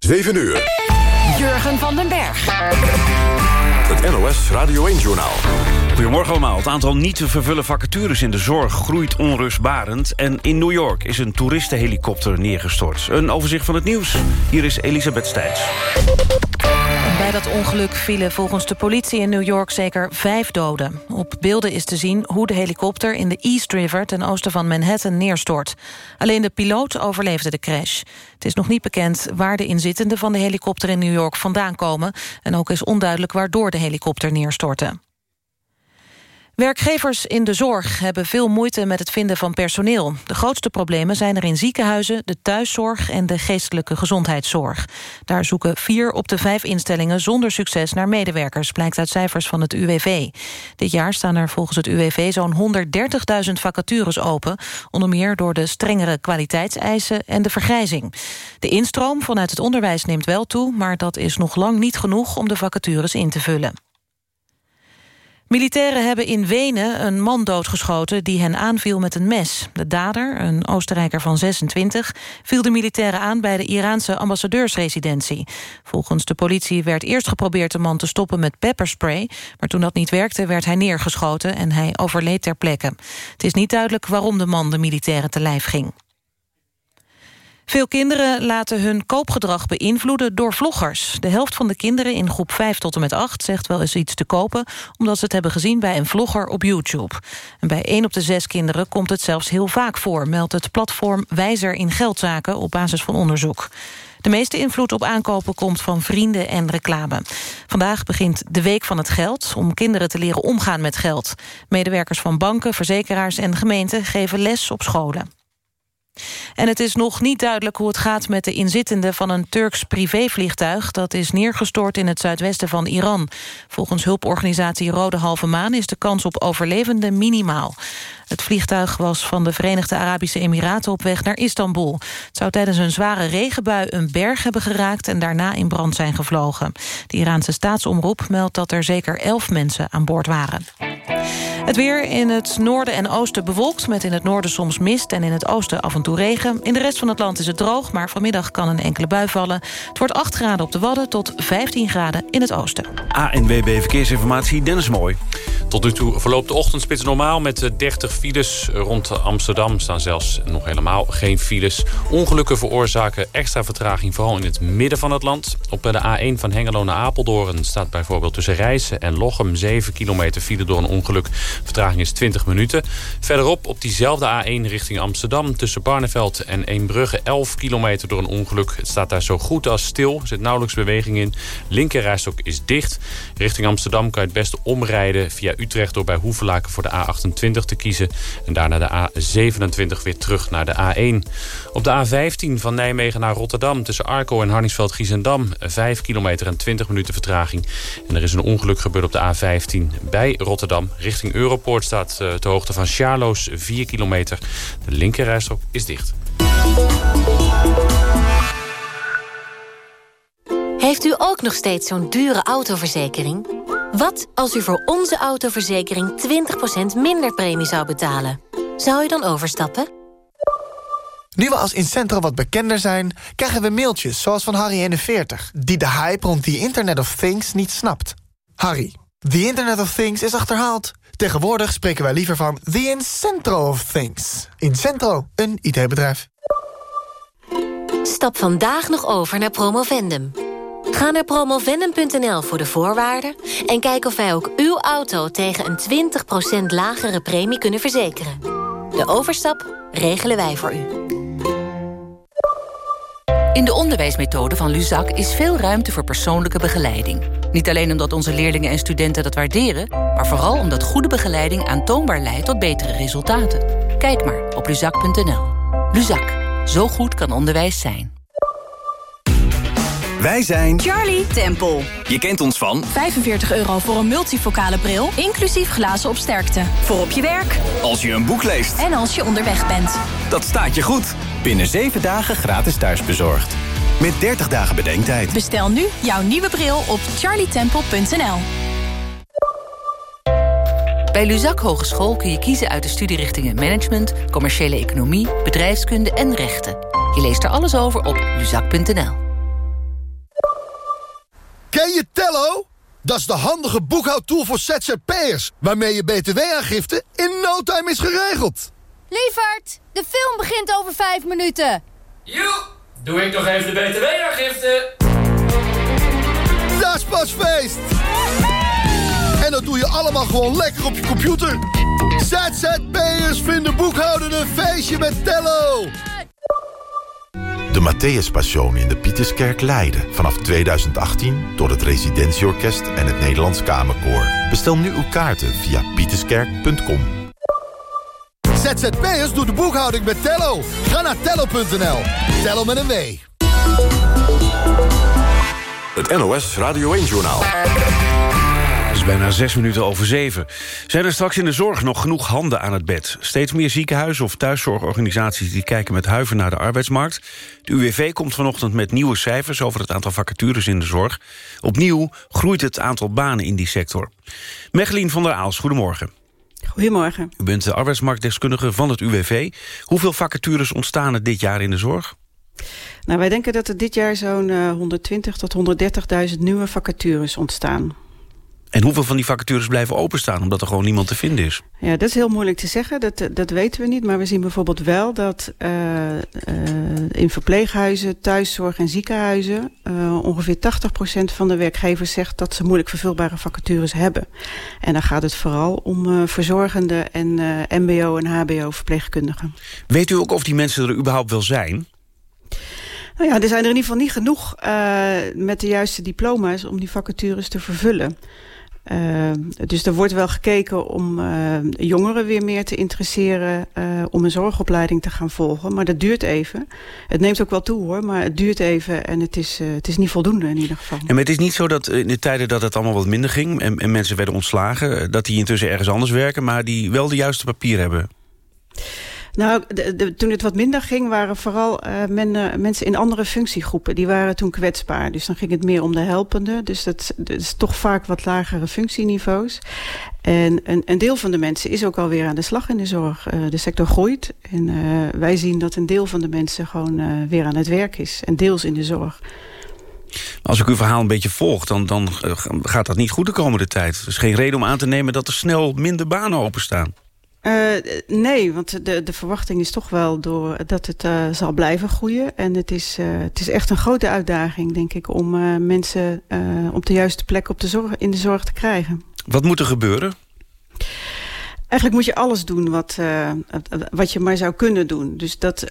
7 uur. Jurgen van den Berg. Het NOS Radio 1-journaal. Goedemorgen allemaal. Het aantal niet te vervullen vacatures in de zorg groeit onrustbarend. En in New York is een toeristenhelikopter neergestort. Een overzicht van het nieuws. Hier is Elisabeth Stijns. Bij dat ongeluk vielen volgens de politie in New York zeker vijf doden. Op beelden is te zien hoe de helikopter in de East River... ten oosten van Manhattan neerstort. Alleen de piloot overleefde de crash. Het is nog niet bekend waar de inzittenden van de helikopter in New York vandaan komen... en ook is onduidelijk waardoor de helikopter neerstortte. Werkgevers in de zorg hebben veel moeite met het vinden van personeel. De grootste problemen zijn er in ziekenhuizen, de thuiszorg en de geestelijke gezondheidszorg. Daar zoeken vier op de vijf instellingen zonder succes naar medewerkers, blijkt uit cijfers van het UWV. Dit jaar staan er volgens het UWV zo'n 130.000 vacatures open, onder meer door de strengere kwaliteitseisen en de vergrijzing. De instroom vanuit het onderwijs neemt wel toe, maar dat is nog lang niet genoeg om de vacatures in te vullen. Militairen hebben in Wenen een man doodgeschoten die hen aanviel met een mes. De dader, een Oostenrijker van 26, viel de militairen aan bij de Iraanse ambassadeursresidentie. Volgens de politie werd eerst geprobeerd de man te stoppen met pepperspray, maar toen dat niet werkte werd hij neergeschoten en hij overleed ter plekke. Het is niet duidelijk waarom de man de militairen te lijf ging. Veel kinderen laten hun koopgedrag beïnvloeden door vloggers. De helft van de kinderen in groep 5 tot en met 8 zegt wel eens iets te kopen... omdat ze het hebben gezien bij een vlogger op YouTube. En bij 1 op de 6 kinderen komt het zelfs heel vaak voor... meldt het platform Wijzer in Geldzaken op basis van onderzoek. De meeste invloed op aankopen komt van vrienden en reclame. Vandaag begint de Week van het Geld... om kinderen te leren omgaan met geld. Medewerkers van banken, verzekeraars en gemeenten... geven les op scholen. En het is nog niet duidelijk hoe het gaat met de inzittenden van een Turks privévliegtuig. Dat is neergestort in het zuidwesten van Iran. Volgens hulporganisatie Rode Halve Maan is de kans op overlevenden minimaal. Het vliegtuig was van de Verenigde Arabische Emiraten op weg naar Istanbul. Het zou tijdens een zware regenbui een berg hebben geraakt... en daarna in brand zijn gevlogen. De Iraanse staatsomroep meldt dat er zeker elf mensen aan boord waren. Het weer in het noorden en oosten bewolkt... met in het noorden soms mist en in het oosten af en toe regen. In de rest van het land is het droog, maar vanmiddag kan een enkele bui vallen. Het wordt 8 graden op de Wadden tot 15 graden in het oosten. ANWB Verkeersinformatie, Dennis Mooi. Tot nu toe verloopt de ochtendspits normaal met 30 files. Rond Amsterdam staan zelfs nog helemaal geen files. Ongelukken veroorzaken extra vertraging, vooral in het midden van het land. Op de A1 van Hengelo naar Apeldoorn staat bijvoorbeeld tussen Rijssen en Lochem... 7 kilometer file door een ongeluk. Vertraging is 20 minuten. Verderop op diezelfde A1 richting Amsterdam... tussen Barneveld en Eembrugge 11 kilometer door een ongeluk. Het staat daar zo goed als stil. Er zit nauwelijks beweging in. Linkerrijstok is dicht. Richting Amsterdam kan je het beste omrijden via Utrecht... door bij Hoevelaken voor de A28 te kiezen. En daarna de A27 weer terug naar de A1. Op de A15 van Nijmegen naar Rotterdam... tussen Arco en Harningsveld-Giezendam... 5 kilometer en 20 minuten vertraging. En er is een ongeluk gebeurd op de A15 bij Rotterdam. Richting Europoort staat uh, ter hoogte van Charloes 4 kilometer. De linkerrijstrook is dicht. Heeft u ook nog steeds zo'n dure autoverzekering? Wat als u voor onze autoverzekering 20% minder premie zou betalen? Zou u dan overstappen? Nu we als Incentro wat bekender zijn... krijgen we mailtjes zoals van Harry41... die de hype rond the Internet of Things niet snapt. Harry, the Internet of Things is achterhaald. Tegenwoordig spreken wij liever van the Incentro of Things. Incentro, een IT-bedrijf. Stap vandaag nog over naar Promovendum. Ga naar promovendum.nl voor de voorwaarden... en kijk of wij ook uw auto tegen een 20% lagere premie kunnen verzekeren. De overstap regelen wij voor u. In de onderwijsmethode van Luzak is veel ruimte voor persoonlijke begeleiding. Niet alleen omdat onze leerlingen en studenten dat waarderen... maar vooral omdat goede begeleiding aantoonbaar leidt tot betere resultaten. Kijk maar op luzak.nl. Luzak. Zo goed kan onderwijs zijn. Wij zijn Charlie Temple. Je kent ons van 45 euro voor een multifocale bril, inclusief glazen op sterkte. Voor op je werk. Als je een boek leest. En als je onderweg bent. Dat staat je goed. Binnen 7 dagen gratis thuisbezorgd. Met 30 dagen bedenktijd. Bestel nu jouw nieuwe bril op charlietemple.nl. Bij Luzak Hogeschool kun je kiezen uit de studierichtingen Management, Commerciële Economie, Bedrijfskunde en Rechten. Je leest er alles over op luzak.nl. Ken je Tello? Dat is de handige boekhoudtool voor ZZP'ers... waarmee je btw-aangifte in no time is geregeld. Lievert, de film begint over vijf minuten. Joe, doe ik nog even de btw-aangifte. Dat is pas feest! En dat doe je allemaal gewoon lekker op je computer. ZZP'ers vinden boekhouden een feestje met Tello. De Matthäus Passion in de Pieterskerk Leiden. Vanaf 2018 door het Residentieorkest en het Nederlands Kamerkoor. Bestel nu uw kaarten via pieterskerk.com. ZZP'ers doet de boekhouding met Tello. Ga naar tello.nl. Tello met een W. Het NOS Radio 1-journaal. Het is bijna zes minuten over zeven. Zijn er straks in de zorg nog genoeg handen aan het bed? Steeds meer ziekenhuizen of thuiszorgorganisaties... die kijken met huiver naar de arbeidsmarkt. De UWV komt vanochtend met nieuwe cijfers... over het aantal vacatures in de zorg. Opnieuw groeit het aantal banen in die sector. Mechelien van der Aals, goedemorgen. Goedemorgen. U bent de arbeidsmarktdeskundige van het UWV. Hoeveel vacatures ontstaan er dit jaar in de zorg? Nou, wij denken dat er dit jaar zo'n uh, 120 tot 130.000 nieuwe vacatures ontstaan. En hoeveel van die vacatures blijven openstaan... omdat er gewoon niemand te vinden is? Ja, dat is heel moeilijk te zeggen. Dat, dat weten we niet. Maar we zien bijvoorbeeld wel dat uh, uh, in verpleeghuizen, thuiszorg en ziekenhuizen... Uh, ongeveer 80% van de werkgevers zegt dat ze moeilijk vervulbare vacatures hebben. En dan gaat het vooral om verzorgende en mbo- en hbo-verpleegkundigen. Weet u ook of die mensen er überhaupt wel zijn? Nou ja, er zijn er in ieder geval niet genoeg met de juiste diploma's... om die vacatures te vervullen. Uh, dus er wordt wel gekeken om uh, jongeren weer meer te interesseren... Uh, om een zorgopleiding te gaan volgen. Maar dat duurt even. Het neemt ook wel toe hoor, maar het duurt even... en het is, het is niet voldoende in ieder geval. En het is niet zo dat in de tijden dat het allemaal wat minder ging... en, en mensen werden ontslagen, dat die intussen ergens anders werken... maar die wel de juiste papier hebben? Nou, de, toen het wat minder ging, waren vooral uh, men, uh, mensen in andere functiegroepen. Die waren toen kwetsbaar. Dus dan ging het meer om de helpende. Dus dat, is toch vaak wat lagere functieniveaus. En een, deel van de mensen is ook alweer aan de slag in de zorg. Uh, de sector groeit. En wij zien dat een deel van de mensen gewoon weer aan het werk is. En deels in de zorg. Als ik uw verhaal een beetje volg, dan, dan gaat dat niet goed de komende tijd. Er is geen reden om aan te nemen dat er snel minder banen openstaan. Uh, nee, want de, de verwachting is toch wel door dat het uh, zal blijven groeien. En het is, uh, het is echt een grote uitdaging, denk ik, om mensen op de juiste plek op de zorg, in de zorg te krijgen. Wat moet er gebeuren? Eigenlijk moet je alles doen wat, wat je maar zou kunnen doen. Dus dat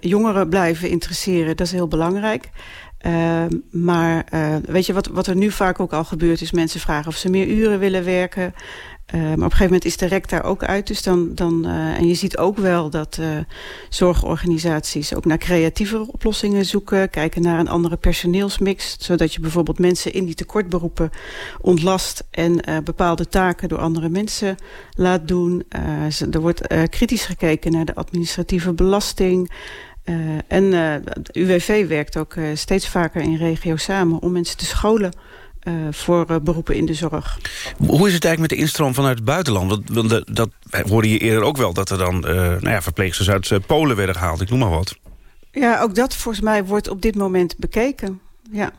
jongeren blijven interesseren, dat is heel belangrijk. Uh, maar weet je, wat, wat er nu vaak ook al gebeurt... is mensen vragen of ze meer uren willen werken. Uh, maar op een gegeven moment is de rek daar ook uit. Dus dan, dan, en je ziet ook wel dat zorgorganisaties... ook naar creatievere oplossingen zoeken. Kijken naar een andere personeelsmix. Zodat je bijvoorbeeld mensen in die tekortberoepen ontlast... en bepaalde taken door andere mensen laat doen. er wordt kritisch gekeken naar de administratieve belasting... En uh, UWV werkt ook steeds vaker in regio samen om mensen te scholen voor beroepen in de zorg. Hoe is het eigenlijk met de instroom vanuit het buitenland? Want, want dat, dat hoorde je eerder ook wel, dat er dan nou ja, verpleegsters uit Polen werden gehaald. Ik noem maar wat. Ja, ook dat volgens mij wordt op dit moment bekeken. Ja.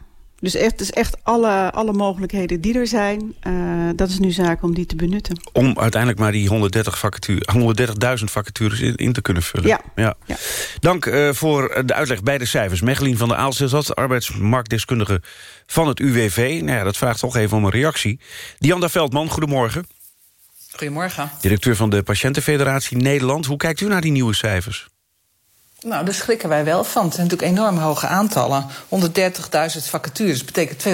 Dus echt, dus echt alle, alle mogelijkheden die er zijn, uh, dat is nu zaak om die te benutten. Om uiteindelijk maar die 130 vacature, 130.000 vacatures in, in, te kunnen vullen. Ja. ja. ja. Dank uh, voor de uitleg bij de cijfers. Mechelien van der Aalst dat arbeidsmarktdeskundige van het UWV. Nou ja, dat vraagt toch even om een reactie. Dianda Veldman, goedemorgen. Goedemorgen. Directeur van de Patiëntenfederatie Nederland. Hoe kijkt u naar die nieuwe cijfers? Nou, daar schrikken wij wel van. Het zijn natuurlijk enorm hoge aantallen. 130.000 vacatures betekent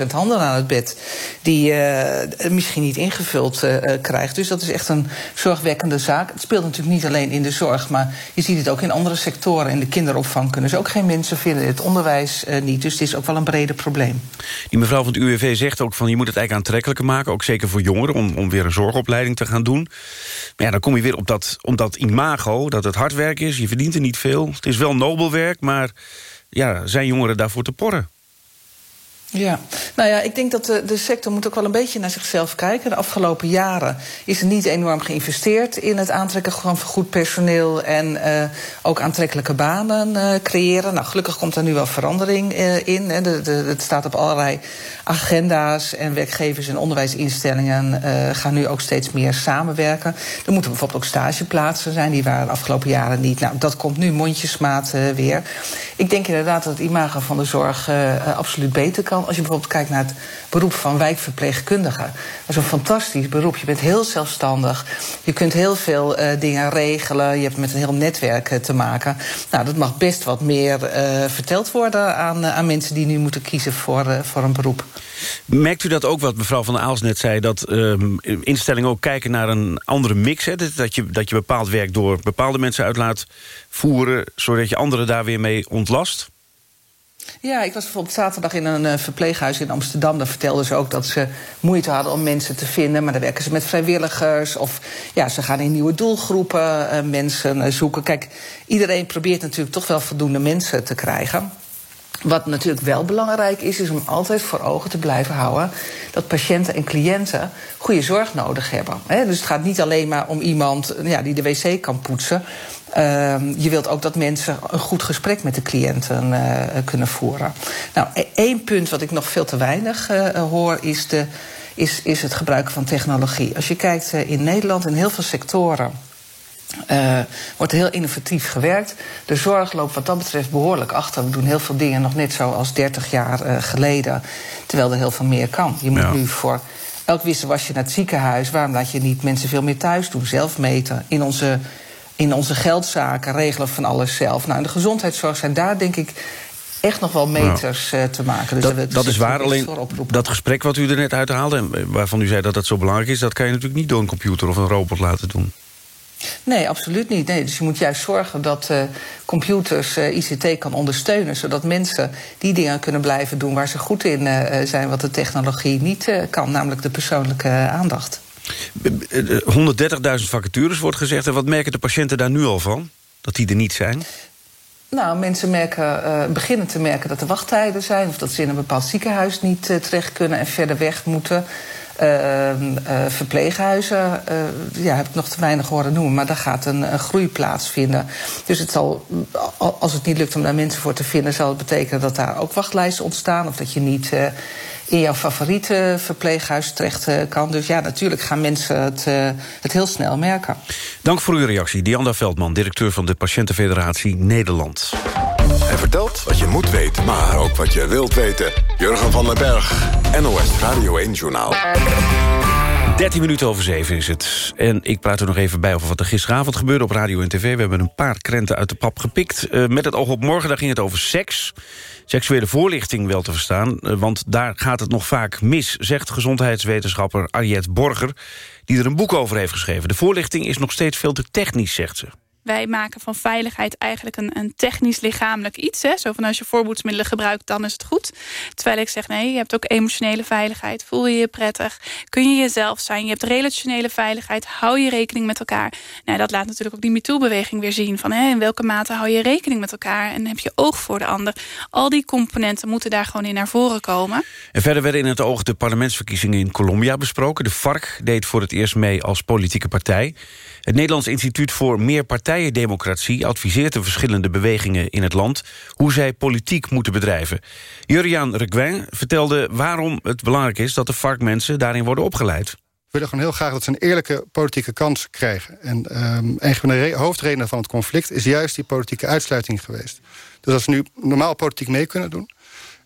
260.000 handen aan het bed... die uh, misschien niet ingevuld uh, krijgt. Dus dat is echt een zorgwekkende zaak. Het speelt natuurlijk niet alleen in de zorg... maar je ziet het ook in andere sectoren. In de kinderopvang kunnen ze ook geen mensen vinden. Het onderwijs niet. Dus het is ook wel een breder probleem. Die mevrouw van het UWV zegt ook van... je moet het eigenlijk aantrekkelijker maken. Ook zeker voor jongeren, om, om weer een zorgopleiding te gaan doen. Maar ja, dan kom je weer op dat, op dat imago, dat het hard werk is. Je verdient er niet veel. Het is wel nobel werk, maar ja, zijn jongeren daarvoor te porren? Ja, nou ja, ik denk dat de, de sector moet ook wel een beetje naar zichzelf kijken. De afgelopen jaren is er niet enorm geïnvesteerd in het aantrekken van goed personeel en uh, ook aantrekkelijke banen uh, creëren. Nou, gelukkig komt er nu wel verandering uh, in. Hè. De, de, het staat op allerlei agenda's en werkgevers en onderwijsinstellingen gaan nu ook steeds meer samenwerken. Er moeten bijvoorbeeld ook stageplaatsen zijn, die waren de afgelopen jaren niet. Nou, dat komt nu mondjesmaat weer. Ik denk inderdaad dat het imago van de zorg absoluut beter kan als je bijvoorbeeld kijkt naar het beroep van wijkverpleegkundige. Dat is een fantastisch beroep. Je bent heel zelfstandig. Je kunt heel veel uh, dingen regelen. Je hebt met een heel netwerk uh, te maken. Nou, dat mag best wat meer uh, verteld worden aan, aan mensen die nu moeten kiezen voor, voor een beroep. Merkt u dat ook wat mevrouw Van Aals net zei... dat um, instellingen ook kijken naar een andere mix? Hè? Dat, je, dat je bepaald werk door bepaalde mensen uit laat voeren... zodat je anderen daar weer mee ontlast? Ja, ik was bijvoorbeeld zaterdag in een uh, verpleeghuis in Amsterdam. Daar vertelden ze ook dat ze moeite hadden om mensen te vinden. Maar dan werken ze met vrijwilligers. Of ja, ze gaan in nieuwe doelgroepen uh, mensen uh, zoeken. Kijk, iedereen probeert natuurlijk toch wel voldoende mensen te krijgen. Wat natuurlijk wel belangrijk is, is om altijd voor ogen te blijven houden dat patiënten en cliënten goede zorg nodig hebben. Dus het gaat niet alleen maar om iemand ja, die de wc kan poetsen. Uh, je wilt ook dat mensen een goed gesprek met de cliënten uh, kunnen voeren. Nou, e-, één punt wat ik nog veel te weinig uh, hoor is, de, is, is het gebruiken van technologie. Als je kijkt in Nederland in heel veel sectoren uh, wordt heel innovatief gewerkt. De zorg loopt wat dat betreft behoorlijk achter. We doen heel veel dingen nog net zoals 30 jaar uh, geleden. Terwijl er heel veel meer kan. Je moet ja. nu voor elk wisselwasje naar het ziekenhuis. Waarom laat je niet mensen veel meer thuis doen? Zelf meten. In onze, in onze geldzaken regelen van alles zelf. Nou, in de gezondheidszorg zijn daar denk ik echt nog wel meters uh, te maken. Dus dat, dat, dat is waar, alleen dat gesprek wat u er net uithaalde... en waarvan u zei dat dat zo belangrijk is... dat kan je natuurlijk niet door een computer of een robot laten doen. Nee, absoluut niet. Nee, dus je moet juist zorgen dat uh, computers uh, ICT kan ondersteunen... zodat mensen die dingen kunnen blijven doen waar ze goed in uh, zijn... wat de technologie niet kan, namelijk de persoonlijke aandacht. 130.000 vacatures wordt gezegd. En wat merken de patiënten daar nu al van? Dat die er niet zijn? Nou, mensen merken, beginnen te merken dat er wachttijden zijn... of dat ze in een bepaald ziekenhuis niet terecht kunnen en verder weg moeten... Uh, verpleeghuizen ja, heb ik nog te weinig horen noemen, maar daar gaat een, een, groei plaatsvinden. Dus het zal, als het niet lukt om daar mensen voor te vinden, zal het betekenen dat daar ook wachtlijsten ontstaan. Of dat je niet in jouw favoriete verpleeghuis terecht kan. Dus ja, natuurlijk gaan mensen het, het heel snel merken. Dank voor uw reactie. Dianda Veldman, directeur van de Patiëntenfederatie Nederland. Hij vertelt wat je moet weten, maar ook wat je wilt weten. Jurgen van den Berg, NOS Radio 1-journaal. 13 minuten over 7 is het. En ik praat er nog even bij over wat er gisteravond gebeurde op radio en tv. We hebben een paar krenten uit de pap gepikt. Uh, met het oog op morgen, daar ging het over seks. Seksuele voorlichting wel te verstaan, uh, want daar gaat het nog vaak mis... zegt gezondheidswetenschapper Ariette Borger, die er een boek over heeft geschreven. De voorlichting is nog steeds veel te technisch, zegt ze wij maken van veiligheid eigenlijk een, een technisch lichamelijk iets. Hè? Zo van als je voorboedsmiddelen gebruikt, dan is het goed. Terwijl ik zeg, nee, je hebt ook emotionele veiligheid. Voel je je prettig? Kun je jezelf zijn? Je hebt relationele veiligheid. Hou je rekening met elkaar? Nou, dat laat natuurlijk ook die MeToo-beweging weer zien. Van, hè, in welke mate hou je rekening met elkaar? En heb je oog voor de ander? Al die componenten moeten daar gewoon in naar voren komen. En verder werden in het oog de parlementsverkiezingen in Colombia besproken. De FARC deed voor het eerst mee als politieke partij. Het Nederlands Instituut voor Meerpartijendemocratie... adviseert de verschillende bewegingen in het land... hoe zij politiek moeten bedrijven. Juriaan Reguin vertelde waarom het belangrijk is... dat de varkmensen daarin worden opgeleid. We willen gewoon heel graag dat ze een eerlijke politieke kans krijgen. En um, een van de hoofdredenen van het conflict... is juist die politieke uitsluiting geweest. Dus als ze nu normaal politiek mee kunnen doen...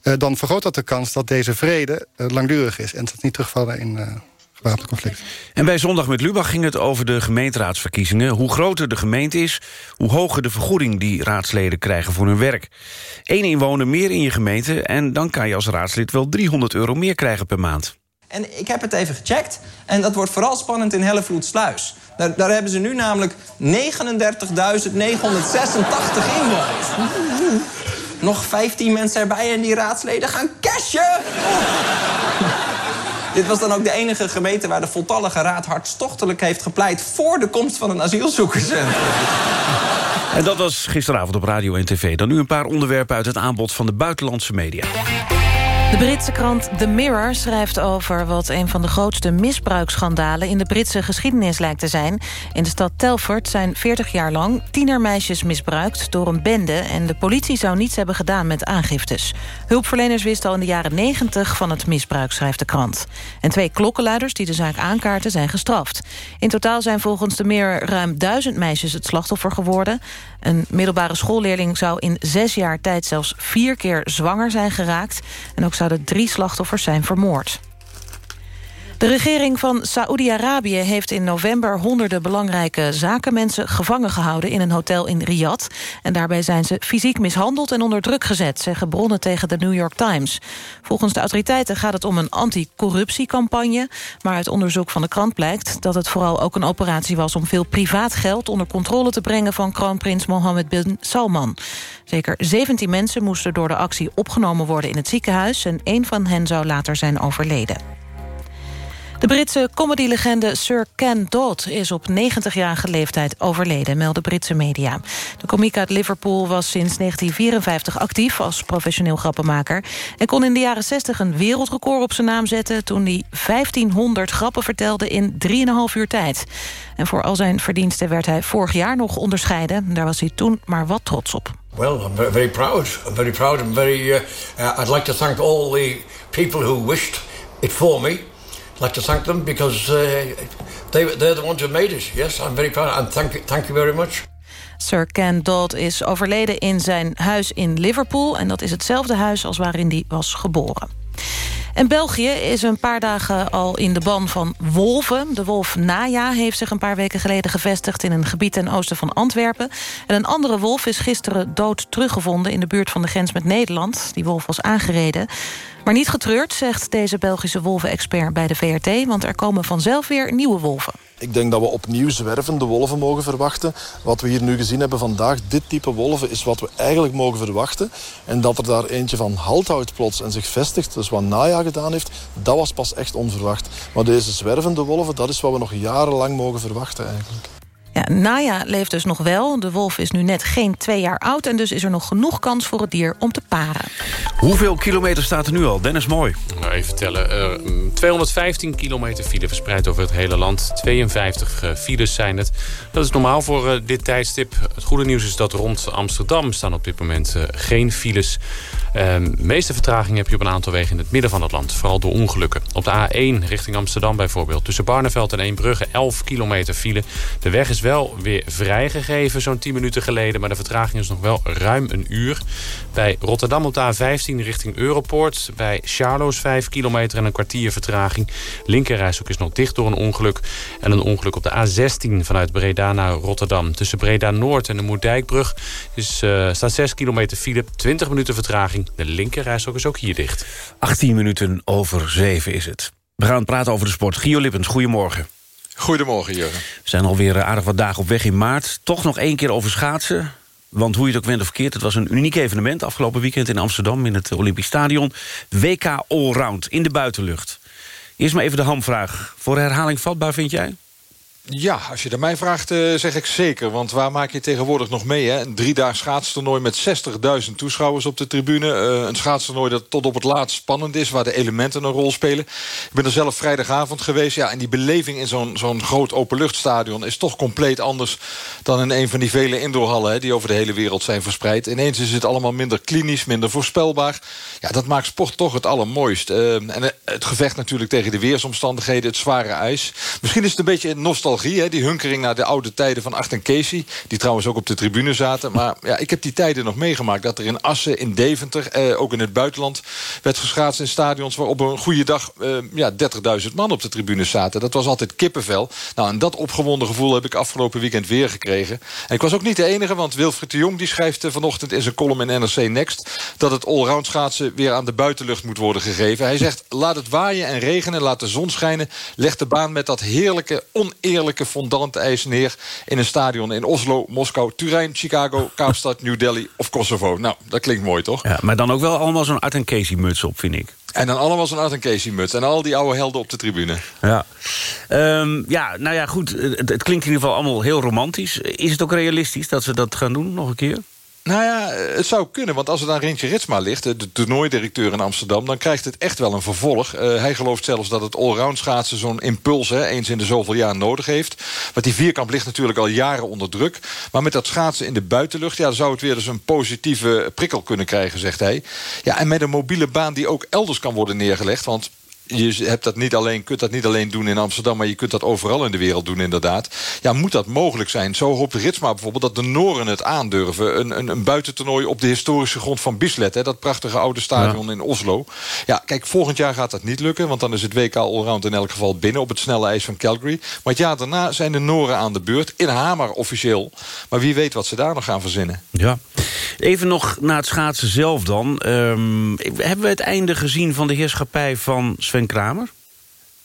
Uh, dan vergroot dat de kans dat deze vrede uh, langdurig is... en dat niet terugvallen in... Uh, wapenconflict. En bij Zondag met Lubach ging het over de gemeenteraadsverkiezingen. Hoe groter de gemeente is, hoe hoger de vergoeding die raadsleden krijgen voor hun werk. Eén inwoner meer in je gemeente en dan kan je als raadslid wel 300 euro meer krijgen per maand. En ik heb het even gecheckt en dat wordt vooral spannend in Hellevloedsluis. Daar, daar hebben ze nu namelijk 39.986 inwoners. Nog 15 mensen erbij en die raadsleden gaan cashen! Dit was dan ook de enige gemeente waar de voltallige raad hartstochtelijk heeft gepleit... voor de komst van een asielzoekerscentrum. En dat was gisteravond op radio en tv. Dan nu een paar onderwerpen uit het aanbod van de buitenlandse media. De Britse krant The Mirror schrijft over wat een van de grootste misbruiksschandalen in de Britse geschiedenis lijkt te zijn. In de stad Telford zijn 40 jaar lang tienermeisjes misbruikt door een bende en de politie zou niets hebben gedaan met aangiftes. Hulpverleners wisten al in de jaren 90 van het misbruik, schrijft de krant. En twee klokkenluiders die de zaak aankaarten zijn gestraft. In totaal zijn volgens The Mirror ruim duizend meisjes het slachtoffer geworden. Een middelbare schoolleerling zou in zes jaar tijd zelfs vier keer zwanger zijn geraakt. En ook zouden drie slachtoffers zijn vermoord. De regering van Saoedi-Arabië heeft in november honderden belangrijke zakenmensen gevangen gehouden in een hotel in Riyadh. En daarbij zijn ze fysiek mishandeld en onder druk gezet, zeggen bronnen tegen de New York Times. Volgens de autoriteiten gaat het om een anticorruptiecampagne, maar uit onderzoek van de krant blijkt dat het vooral ook een operatie was om veel privaat geld onder controle te brengen van kroonprins Mohammed bin Salman. Zeker 17 mensen moesten door de actie opgenomen worden in het ziekenhuis en één van hen zou later zijn overleden. De Britse comedylegende Sir Ken Dodd is op 90-jarige leeftijd overleden, melden Britse media. De komiek uit Liverpool was sinds 1954 actief als professioneel grappenmaker... en kon in de jaren 60 een wereldrecord op zijn naam zetten... toen hij 1500 grappen vertelde in 3,5 uur tijd. En voor al zijn verdiensten werd hij vorig jaar nog onderscheiden. Daar was hij toen maar wat trots op. Well, I'm very proud. I'm very proud. I'm very. Uh, uh, I'd like to thank all the people who wished it for me like to thank them because uh, they, they're the ones who made it. Yes, I'm very proud and thank you, thank you very much. Sir Ken Dodd is overleden in zijn huis in Liverpool... en dat is hetzelfde huis als waarin hij was geboren. En België is een paar dagen al in de ban van wolven. De wolf Naya heeft zich een paar weken geleden gevestigd... in een gebied ten oosten van Antwerpen. En een andere wolf is gisteren dood teruggevonden... in de buurt van de grens met Nederland. Die wolf was aangereden. Maar niet getreurd, zegt deze Belgische wolvenexpert bij de VRT... want er komen vanzelf weer nieuwe wolven. Ik denk dat we opnieuw zwervende wolven mogen verwachten. Wat we hier nu gezien hebben vandaag, dit type wolven... is wat we eigenlijk mogen verwachten. En dat er daar eentje van halt houdt plots en zich vestigt... dus wat Naya gedaan heeft, dat was pas echt onverwacht. Maar deze zwervende wolven, dat is wat we nog jarenlang mogen verwachten eigenlijk. Ja, Naya leeft dus nog wel. De wolf is nu net geen twee jaar oud... en dus is er nog genoeg kans voor het dier om te paren. Hoeveel kilometer staat er nu al? Dennis Mooi. Nou, even tellen. Uh, 215 kilometer file verspreid over het hele land. 52 uh, files zijn het. Dat is normaal voor uh, dit tijdstip. Het goede nieuws is dat rond Amsterdam staan op dit moment uh, geen files. Ehm, de meeste vertraging heb je op een aantal wegen in het midden van het land. Vooral door ongelukken. Op de A1 richting Amsterdam bijvoorbeeld. Tussen Barneveld en Eembrugge 11 kilometer file. De weg is wel weer vrijgegeven zo'n 10 minuten geleden. Maar de vertraging is nog wel ruim een uur. Bij Rotterdam op de A15 richting Europoort. Bij Charloes 5 kilometer en een kwartier vertraging. Linkerrijstok is nog dicht door een ongeluk. En een ongeluk op de A16 vanuit Breda naar Rotterdam. Tussen Breda Noord en de Moerdijkbrug is, uh, staat 6 kilometer file. 20 minuten vertraging. De linkerrijstok is ook hier dicht. 18 minuten over 7 is het. We gaan praten over de sport. Gio Lippens, goedemorgen. Goedemorgen, Jurgen. We zijn alweer eh, aardig wat dagen op weg in maart. Toch nog één keer over schaatsen. Want hoe je het ook went of verkeerd, het was een uniek evenement... afgelopen weekend in Amsterdam in het Olympisch Stadion. WK Allround in de buitenlucht. Eerst maar even de hamvraag. Voor herhaling vatbaar, vind jij? Ja, als je er mij vraagt, uh, zeg ik zeker. Want waar maak je tegenwoordig nog mee? Hè? Een driedaags schaatstoernooi met 60.000 toeschouwers op de tribune. Uh, een schaatstoernooi dat tot op het laatst spannend is... waar de elementen een rol spelen. Ik ben er zelf vrijdagavond geweest. Ja, en die beleving in zo'n zo'n groot openluchtstadion... is toch compleet anders dan in een van die vele indoorhallen... Hè, die over de hele wereld zijn verspreid. Ineens is het allemaal minder klinisch, minder voorspelbaar. Ja, dat maakt sport toch het allermooist. Uh, en het gevecht natuurlijk tegen de weersomstandigheden... het zware ijs. Misschien is het een beetje nostalgie die hunkering naar de oude tijden van Acht en Casey. Die trouwens ook op de tribune zaten. Maar ja, ik heb die tijden nog meegemaakt. Dat er in Assen, in Deventer, eh, ook in het buitenland... werd geschaatst in stadions waar op een goede dag eh, ja, 30.000 man op de tribune zaten. Dat was altijd kippenvel. Nou, en dat opgewonden gevoel heb ik afgelopen weekend weer gekregen. En ik was ook niet de enige, want Wilfried de Jong... die schrijft eh, vanochtend in zijn column in NRC Next... dat het allround schaatsen weer aan de buitenlucht moet worden gegeven. Hij zegt, laat het waaien en regenen, laat de zon schijnen... leg de baan met dat heerlijke, oneerlijke heerlijke fondant ijs neer... in een stadion in Oslo, Moskou, Turijn, Chicago, Kaapstad, New Delhi of Kosovo. Nou, dat klinkt mooi, toch? Ja, maar dan ook wel allemaal zo'n Art Casey muts op, vind ik. En dan allemaal zo'n Art Casey muts. En al die oude helden op de tribune. Ja, um, ja nou ja, goed. Het, het, klinkt in ieder geval allemaal heel romantisch. Is het ook realistisch dat ze dat gaan doen, nog een keer? Nou ja, het zou kunnen, want als er dan Rintje Ritsma ligt... de toernooidirecteur in Amsterdam, dan krijgt het echt wel een vervolg. Uh, hij gelooft zelfs dat het allround schaatsen zo'n impuls... Eens in de zoveel jaar nodig heeft. Want die vierkamp ligt natuurlijk al jaren onder druk. Maar met dat schaatsen in de buitenlucht... ja, zou het weer eens een positieve prikkel kunnen krijgen, zegt hij. Ja, en met een mobiele baan die ook elders kan worden neergelegd... want je hebt dat niet alleen, kunt dat niet alleen doen in Amsterdam... maar je kunt dat overal in de wereld doen, inderdaad. Ja, moet dat mogelijk zijn? Zo hoopt Ritsma bijvoorbeeld dat de Noren het aandurven. Een, een, een buitentoernooi op de historische grond van Bislett. Hè, dat prachtige oude stadion in Oslo. Ja, kijk, volgend jaar gaat dat niet lukken... want dan is het WK Allround in elk geval binnen... op het snelle ijs van Calgary. Maar het jaar daarna zijn de Noren aan de beurt. In Hamer officieel. Maar wie weet wat ze daar nog gaan verzinnen. Ja. Even nog naar het schaatsen zelf dan. Um, hebben we het einde gezien van de heerschappij van Sven Kramer?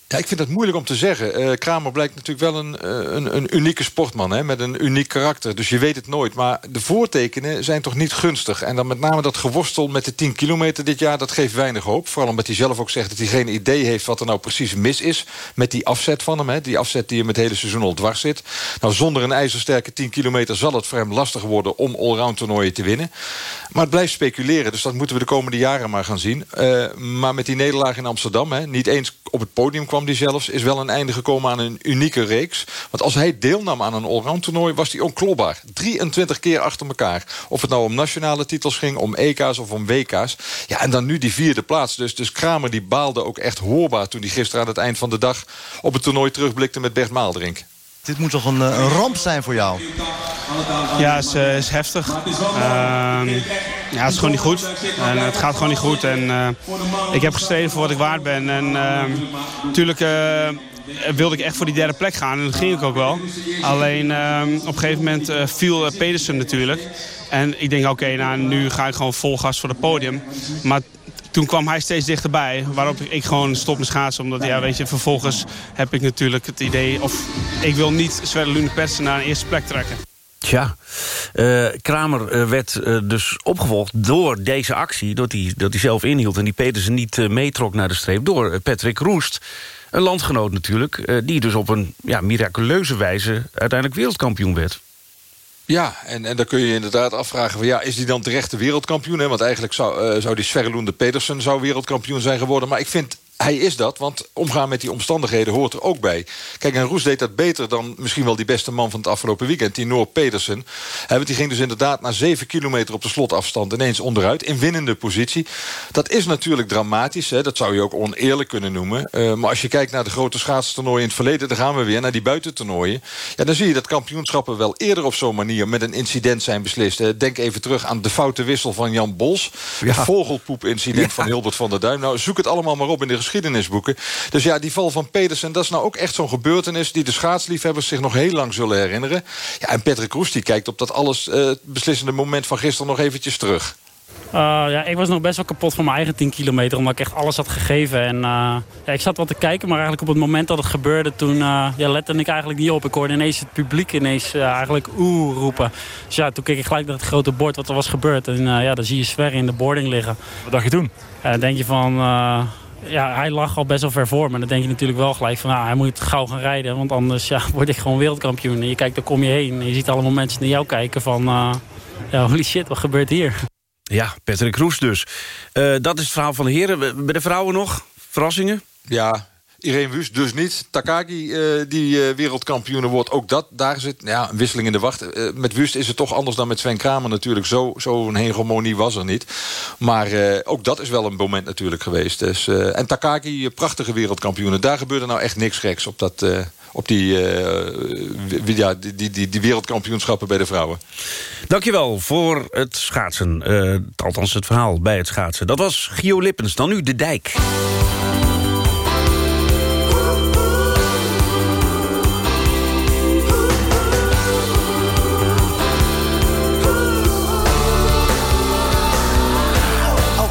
Ja, ik vind het moeilijk om te zeggen. Uh, Kramer blijkt natuurlijk wel een, uh, een, een, unieke sportman... Hè, met een uniek karakter, dus je weet het nooit. Maar de voortekenen zijn toch niet gunstig. En dan met name dat geworstel met de 10 kilometer dit jaar... dat geeft weinig hoop. Vooral omdat hij zelf ook zegt dat hij geen idee heeft... wat er nou precies mis is met die afzet van hem. Hè, die afzet die hem het hele seizoen al dwars zit. Nou, zonder een ijzersterke 10 kilometer zal het voor hem lastig worden... om allround toernooien te winnen. Maar het blijft speculeren, dus dat moeten we de komende jaren maar gaan zien. Uh, maar met die nederlaag in Amsterdam, hè, niet eens op het podium kwam die zelfs... is wel een einde gekomen aan een unieke reeks. Want als hij deelnam aan een allround toernooi... was hij onklopbaar. 23 keer achter elkaar. Of het nou om nationale titels ging, om EK's of om WK's. Ja, en dan nu die vierde plaats. Dus, dus Kramer die baalde ook echt hoorbaar... toen hij gisteren aan het eind van de dag op het toernooi terugblikte met Bert Maaldrink. Dit moet toch een, eh, een ramp zijn voor jou? Ja, het is, uh, is heftig. Uh, ja, het is gewoon niet goed. En het gaat gewoon niet goed. En uh, ik heb gestreden voor wat ik waard ben. En natuurlijk wilde ik echt voor die derde plek gaan. En dat ging ik ook wel. Alleen op een gegeven moment viel Pedersen natuurlijk. En ik denk, oké, nou, nu ga ik gewoon vol gas voor het podium. Maar toen kwam hij steeds dichterbij. Waarop ik gewoon stop met schaatsen. Omdat, ja, weet je, vervolgens heb ik natuurlijk het idee... of ik wil niet Sverre Lune Persen naar een eerste plek trekken. Tja, uh, Kramer uh, werd uh, dus opgevolgd door deze actie... dat hij, dat hij zelf inhield en die Petersen niet meetrok naar de streep... door Patrick Roest, een landgenoot natuurlijk... die dus op een ja, miraculeuze wijze uiteindelijk wereldkampioen werd. Ja, en, en dan kun je inderdaad afvragen... Van, ja, is die dan terecht de wereldkampioen? Hè? Want eigenlijk zou, uh, zou die Sverre Loende Pedersen zou wereldkampioen zijn geworden. Maar ik vind hij is dat, want omgaan met die omstandigheden hoort er ook bij. Kijk, en Roes deed dat beter dan misschien wel die beste man van het afgelopen weekend... die Noor Pedersen. He, die ging dus inderdaad na zeven kilometer op de slotafstand... ineens onderuit, in winnende positie. Dat is natuurlijk dramatisch, hè? dat zou je ook oneerlijk kunnen noemen. Uh, maar als je kijkt naar de grote schaatstoernooien in het verleden... dan gaan we weer naar die buitentoernooien. Ja, dan zie je dat kampioenschappen wel eerder op zo'n manier... met een incident zijn beslist. Denk even terug aan de foute wissel van Jan Bos. Ja. Het vogelpoep-incident ja. van Hilbert van der Duim. Nou, zoek het allemaal maar op in de geschiedenisboeken. Dus ja, die val van Pedersen, dat is nou ook echt zo'n gebeurtenis... die de schaatsliefhebbers zich nog heel lang zullen herinneren. Ja, en Patrick Roest die kijkt op dat alles uh, beslissende moment van gisteren nog eventjes terug. Uh, ja, ik was nog best wel kapot van mijn eigen 10 kilometer. Omdat ik echt alles had gegeven. En, uh, ja, ik zat wat te kijken. Maar eigenlijk op het moment dat het gebeurde. Toen uh, ja, lette ik eigenlijk niet op. Ik hoorde ineens het publiek ineens eigenlijk oeh roepen. Dus ja, toen keek ik gelijk naar het grote bord wat er was gebeurd. En ja, dan zie je Sverre in de boarding liggen. Wat dacht je toen? denk je van ja, hij lag al best wel ver voor. Maar dan denk je natuurlijk wel gelijk van... Nou, hij moet gauw gaan rijden. Want anders ja, word ik gewoon wereldkampioen. En je kijkt, daar kom je heen. En je ziet allemaal mensen naar jou kijken van... Uh, ja, holy shit, wat gebeurt hier? Ja, Patrick Roes dus. Uh, dat is het verhaal van de heren. Bij de vrouwen nog? Verrassingen? Ja, Irene Wust dus niet. Takagi, uh, die uh, wereldkampioen wordt, ook dat. Daar zit ja, een wisseling in de wacht. Uh, met Wust is het toch anders dan met Sven Kramer natuurlijk. Zo'n zo hegemonie was er niet. Maar ook dat is wel een moment natuurlijk geweest. Dus, en Takagi, prachtige wereldkampioen. Daar gebeurde nou echt niks geks op dat op die, ja, die, die, die, wereldkampioenschappen bij de vrouwen. Dankjewel voor het schaatsen. Althans het verhaal bij het schaatsen. Dat was Gio Lippens, dan nu De Dijk.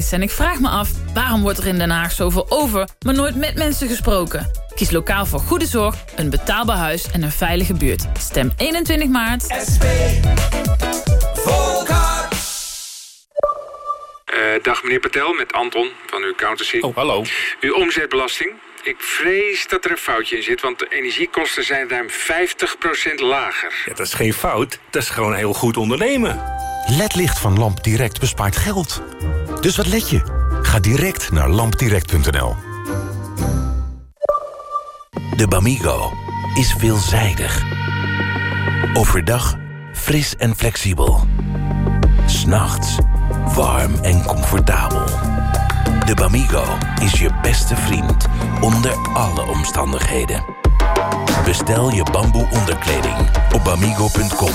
En ik vraag me af... waarom wordt er in Den Haag zoveel over, maar nooit met mensen gesproken? Kies lokaal voor goede zorg, een betaalbaar huis en een veilige buurt. Stem 21 maart. SP Uh, dag meneer Patel, met Anton van uw accountancy. Oh, hallo. Uw omzetbelasting. Ik vrees dat er een foutje in zit, want de energiekosten zijn ruim 50% lager. Ja, dat is geen fout, dat is gewoon heel goed ondernemen. LED-licht van Lamp Direct bespaart geld. Dus wat let je? Ga direct naar lampdirect.nl. De Bamigo is veelzijdig. Overdag fris en flexibel. S'nachts warm en comfortabel. De Bamigo is je beste vriend onder alle omstandigheden. Bestel je bamboe onderkleding op bamigo.com.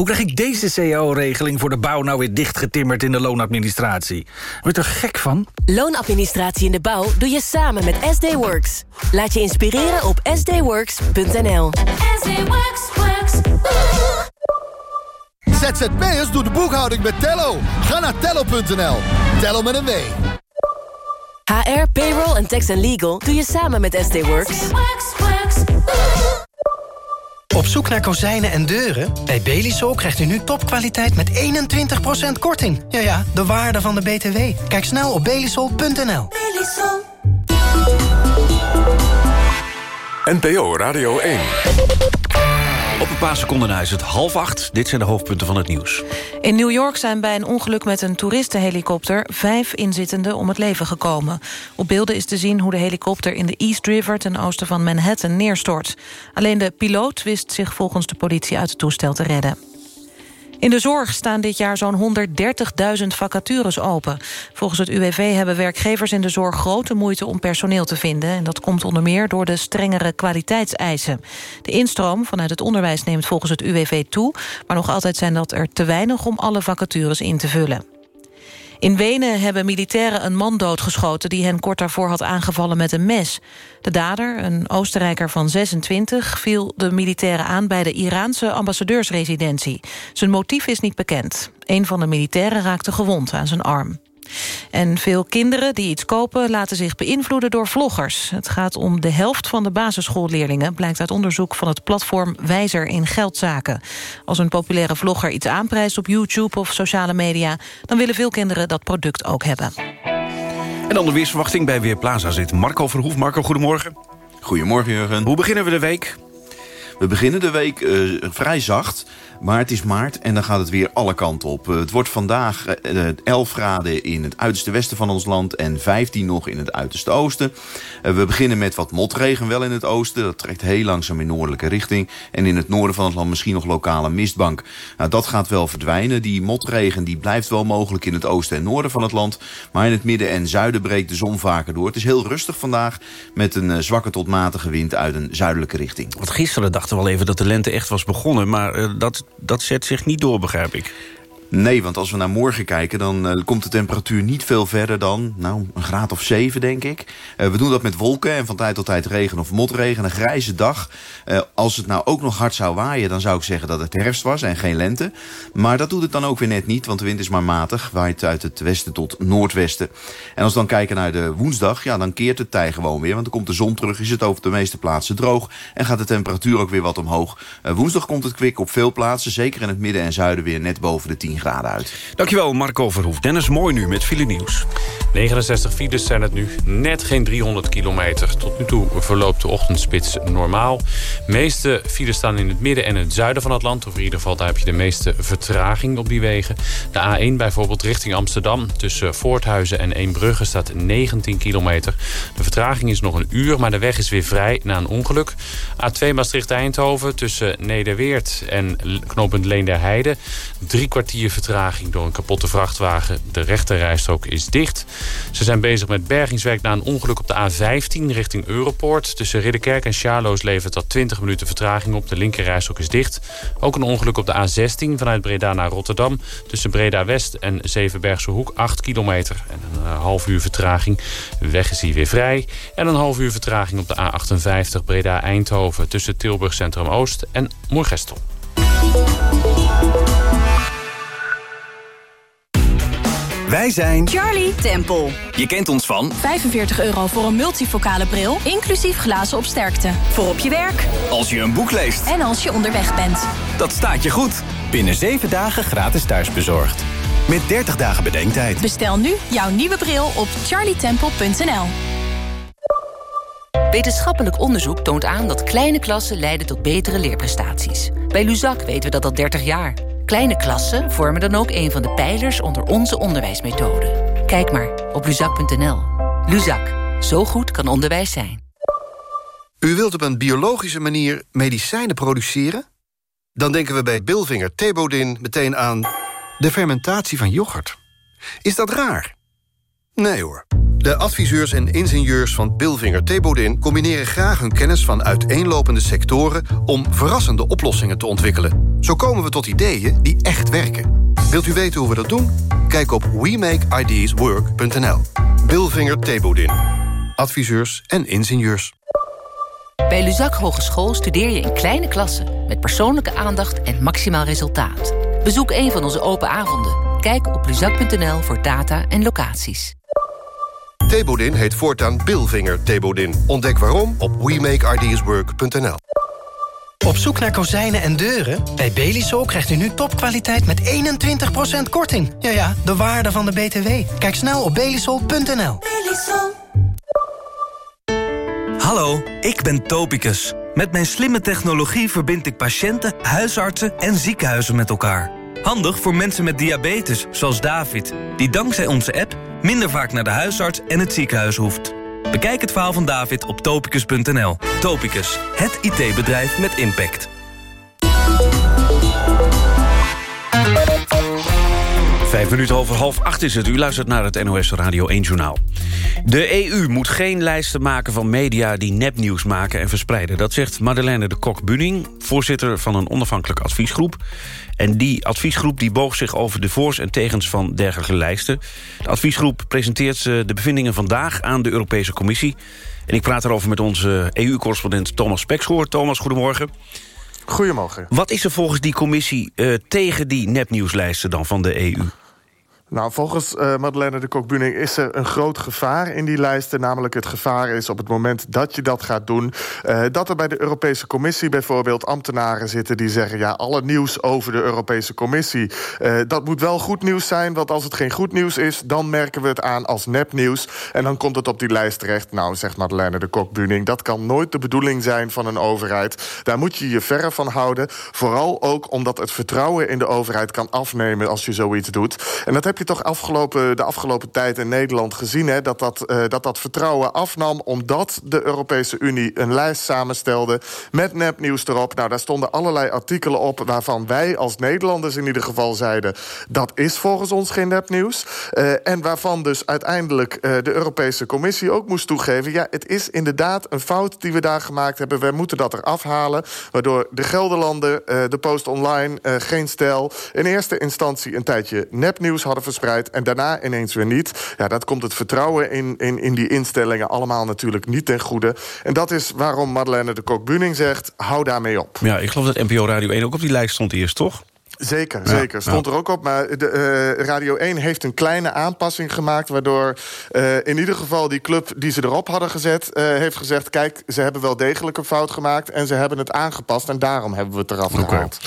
Hoe krijg ik deze cao-regeling voor de bouw nou weer dichtgetimmerd in de loonadministratie? Word je er gek van? Loonadministratie in de bouw doe je samen met SD Works. Laat je inspireren op sdworks.nl. ZZP'ers doen de boekhouding met Tello. Ga naar tello.nl. Tello met een W. HR, payroll en tax and legal doe je samen met SD Works. Op zoek naar kozijnen en deuren? Bij Belisol krijgt u nu topkwaliteit met 21% korting. Ja ja, de waarde van de BTW. Kijk snel op belisol.nl. NPO Radio 1. Paar seconden is het half acht. Dit zijn de hoofdpunten van het nieuws. In New York zijn bij een ongeluk met een toeristenhelikopter... vijf inzittenden om het leven gekomen. Op beelden is te zien hoe de helikopter in de East River... ten oosten van Manhattan neerstort. Alleen de piloot wist zich volgens de politie uit het toestel te redden. In de zorg staan dit jaar zo'n 130.000 vacatures open. Volgens het UWV hebben werkgevers in de zorg grote moeite om personeel te vinden. En dat komt onder meer door de strengere kwaliteitseisen. De instroom vanuit het onderwijs neemt volgens het UWV toe... maar nog altijd zijn dat er te weinig om alle vacatures in te vullen. In Wenen hebben militairen een man doodgeschoten... die hen kort daarvoor had aangevallen met een mes. De dader, een Oostenrijker van 26... viel de militairen aan bij de Iraanse ambassadeursresidentie. Zijn motief is niet bekend. Een van de militairen raakte gewond aan zijn arm. En veel kinderen die iets kopen laten zich beïnvloeden door vloggers. Het gaat om de helft van de basisschoolleerlingen... blijkt uit onderzoek van het platform Wijzer in Geldzaken. Als een populaire vlogger iets aanprijst op YouTube of sociale media... dan willen veel kinderen dat product ook hebben. En dan de weersverwachting bij Weerplaza zit Marco Verhoef. Marco, goedemorgen. Goedemorgen, Jurgen. Hoe beginnen we de week? We beginnen de week uh, vrij zacht. Maar het is maart en dan gaat het weer alle kanten op. Uh, het wordt vandaag uh, 11 graden in het uiterste westen van ons land... en 15 nog in het uiterste oosten. We beginnen met wat motregen wel in het oosten. Dat trekt heel langzaam in noordelijke richting. En in het noorden van het land misschien nog lokale mistbank. Nou, dat gaat wel verdwijnen. Die motregen die blijft wel mogelijk in het oosten en noorden van het land. Maar in het midden en zuiden breekt de zon vaker door. Het is heel rustig vandaag met een zwakke tot matige wind uit een zuidelijke richting. Want gisteren dachten we al even dat de lente echt was begonnen. Maar dat, dat zet zich niet door, begrijp ik. Nee, want als we naar morgen kijken... dan uh, komt de temperatuur niet veel verder dan nou, een graad of 7, denk ik. Uh, we doen dat met wolken en van tijd tot tijd regen of motregen. Een grijze dag. Uh, als het nou ook nog hard zou waaien... dan zou ik zeggen dat het herfst was en geen lente. Maar dat doet het dan ook weer net niet, want de wind is maar matig. Waait uit het westen tot noordwesten. En als we dan kijken naar de woensdag... ja, dan keert het tij gewoon weer. Want dan komt de zon terug, is het over de meeste plaatsen droog... en gaat de temperatuur ook weer wat omhoog. woensdag komt het kwik op veel plaatsen... zeker in het midden en zuiden weer net boven de 10 graden uit. Dankjewel Marco Verhoef. Dennis Mooi nu met file nieuws. 69 files zijn het nu. Net geen 300 kilometer. Tot nu toe verloopt de ochtendspits normaal. De meeste files staan in het midden en het zuiden van het land. Of in ieder geval daar heb je de meeste vertraging op die wegen. De A1 bijvoorbeeld richting Amsterdam. Tussen Voorthuizen en Eembrugge staat 19 kilometer. De vertraging is nog een uur, maar de weg is weer vrij na een ongeluk. A2 Maastricht-Eindhoven tussen Nederweert en knooppunt Leenderheide. Drie kwartier vertraging door een kapotte vrachtwagen. De rechterrijstrook is dicht. Ze zijn bezig met bergingswerk na een ongeluk op de A15 richting Europoort. Tussen Ridderkerk en Charloes levert dat 20 minuten vertraging op. De linkerrijstrook is dicht. Ook een ongeluk op de A16 vanuit Breda naar Rotterdam. Tussen Breda West en Zevenbergse Hoek 8 kilometer. En een uh, half uur vertraging. Weg is hier weer vrij. En een half uur vertraging op de A58 Breda Eindhoven. Tussen Tilburg Centrum Oost en Moergestel. Wij zijn Charlie Temple. Je kent ons van 45 euro voor een multifocale bril, inclusief glazen op sterkte. Voor op je werk. Als je een boek leest. En als je onderweg bent. Dat staat je goed. Binnen 7 dagen gratis thuisbezorgd. Met 30 dagen bedenktijd. Bestel nu jouw nieuwe bril op charlietemple.nl. Wetenschappelijk onderzoek toont aan dat kleine klassen leiden tot betere leerprestaties. Bij Luzak weten we dat al 30 jaar. Kleine klassen vormen dan ook een van de pijlers onder onze onderwijsmethode. Kijk maar op luzak.nl. Luzak, zo goed kan onderwijs zijn. U wilt op een biologische manier medicijnen produceren? Dan denken we bij Bilvinger Thebodin meteen aan de fermentatie van yoghurt. Is dat raar? Nee hoor. De adviseurs en ingenieurs van Bilvinger Thebodin... combineren graag hun kennis van uiteenlopende sectoren... om verrassende oplossingen te ontwikkelen. Zo komen we tot ideeën die echt werken. Wilt u weten hoe we dat doen? Kijk op WeMakeIdeasWork.nl. Bilvinger Thebodin. Adviseurs en ingenieurs. Bij Luzak Hogeschool studeer je in kleine klassen... met persoonlijke aandacht en maximaal resultaat. Bezoek een van onze open avonden. Kijk op luzak.nl voor data en locaties. Thebodin heet voortaan Bilvinger Thebodin. Ontdek waarom op WeMakeIdeasWork.nl. Op zoek naar kozijnen en deuren? Bij Belisol krijgt u nu topkwaliteit met 21% korting. Ja ja, de waarde van de BTW. Kijk snel op belisol.nl. Hallo, ik ben Topicus. Met mijn slimme technologie verbind ik patiënten, huisartsen en ziekenhuizen met elkaar. Handig voor mensen met diabetes, zoals David... die dankzij onze app minder vaak naar de huisarts en het ziekenhuis hoeft. Bekijk het verhaal van David op topicus.nl. Topicus, het IT-bedrijf met impact. Vijf minuten over half acht is het. U luistert naar het NOS Radio 1 Journaal. De EU moet geen lijsten maken van media die nepnieuws maken en verspreiden. Dat zegt Madeleine de Kok-Buning, voorzitter van een onafhankelijke adviesgroep. En die adviesgroep die boog zich over de voor's en tegens van dergelijke lijsten. De adviesgroep presenteert de bevindingen vandaag aan de Europese Commissie. En ik praat erover met onze EU-correspondent Thomas Pekschoor. Thomas, goedemorgen. Goedemorgen. Wat is er volgens die commissie uh, tegen die nepnieuwslijsten dan van de EU? Nou, volgens uh, Madeleine de Kokbuning is er een groot gevaar in die lijsten. Namelijk het gevaar is op het moment dat je dat gaat doen... Uh, dat er bij de Europese Commissie bijvoorbeeld ambtenaren zitten... die zeggen, ja, alle nieuws over de Europese Commissie... Uh, dat moet wel goed nieuws zijn, want als het geen goed nieuws is... dan merken we het aan als nepnieuws. En dan komt het op die lijst terecht. Nou, zegt Madeleine de Kokbuning, dat kan nooit de bedoeling zijn van een overheid. Daar moet je je verre van houden. Vooral ook omdat het vertrouwen in de overheid kan afnemen... als je zoiets doet. En dat heb toch afgelopen, de afgelopen tijd in Nederland gezien... Hè, dat, dat, uh, dat dat vertrouwen afnam omdat de Europese Unie een lijst samenstelde... met nepnieuws erop. Nou, daar stonden allerlei artikelen op waarvan wij als Nederlanders in ieder geval zeiden... dat is volgens ons geen nepnieuws. Uh, en waarvan dus uiteindelijk uh, de Europese Commissie ook moest toegeven... ja, het is inderdaad een fout die we daar gemaakt hebben. We moeten dat eraf halen, waardoor de Gelderlanden, de Post Online... geen stijl in eerste instantie een tijdje nepnieuws hadden en daarna ineens weer niet. Ja, dat komt het vertrouwen in, in, in die instellingen allemaal natuurlijk niet ten goede. En dat is waarom Madeleine de Kok-Buning zegt, hou daarmee op. Ja, ik geloof dat NPO Radio 1 ook op die lijst stond eerst, toch? Zeker, zeker. Stond er ook op. Maar de, uh, Radio 1 heeft een kleine aanpassing gemaakt... waardoor uh, in ieder geval die club die ze erop hadden gezet... Uh, heeft gezegd, kijk, ze hebben wel degelijk een fout gemaakt... en ze hebben het aangepast en daarom hebben we het eraf okay. gehaald.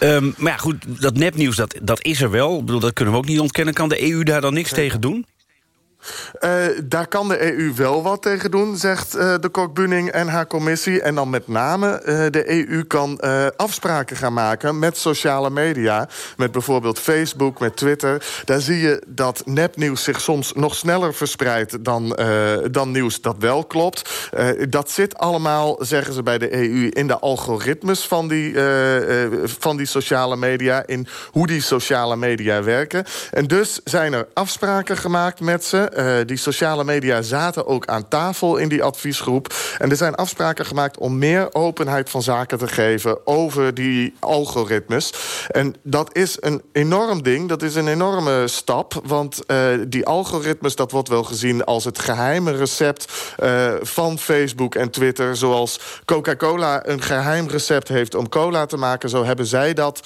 Um, maar ja, goed, dat nepnieuws, dat, dat is er wel. Ik bedoel, dat kunnen we ook niet ontkennen. Kan de EU daar dan niks tegen doen? Uh, daar kan de EU wel wat tegen doen, zegt uh, de Kok-Buning en haar commissie. En dan met name uh, de EU kan afspraken gaan maken met sociale media. Met bijvoorbeeld Facebook, met Twitter. Daar zie je dat nepnieuws zich soms nog sneller verspreidt... dan, dan nieuws dat wel klopt. dat zit allemaal, zeggen ze bij de EU... in de algoritmes van die, van die sociale media. In hoe die sociale media werken. En dus zijn er afspraken gemaakt met ze... Uh, die sociale media zaten ook aan tafel in die adviesgroep. En er zijn afspraken gemaakt om meer openheid van zaken te geven... over die algoritmes. En dat is een enorm ding, dat is een enorme stap. Want uh, die algoritmes, dat wordt wel gezien als het geheime recept... Uh, van Facebook en Twitter. Zoals Coca-Cola een geheim recept heeft om cola te maken... zo hebben zij dat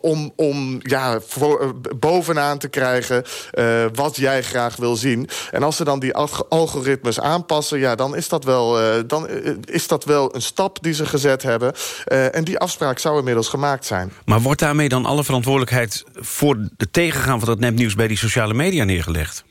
om, om ja, bovenaan te krijgen... wat jij graag wil zien. En als ze dan die algoritmes aanpassen... ja, dan is dat wel, uh, dan is dat wel een stap die ze gezet hebben. Uh, en die afspraak zou inmiddels gemaakt zijn. Maar wordt daarmee dan alle verantwoordelijkheid... voor het tegengaan van dat nepnieuws bij die sociale media neergelegd?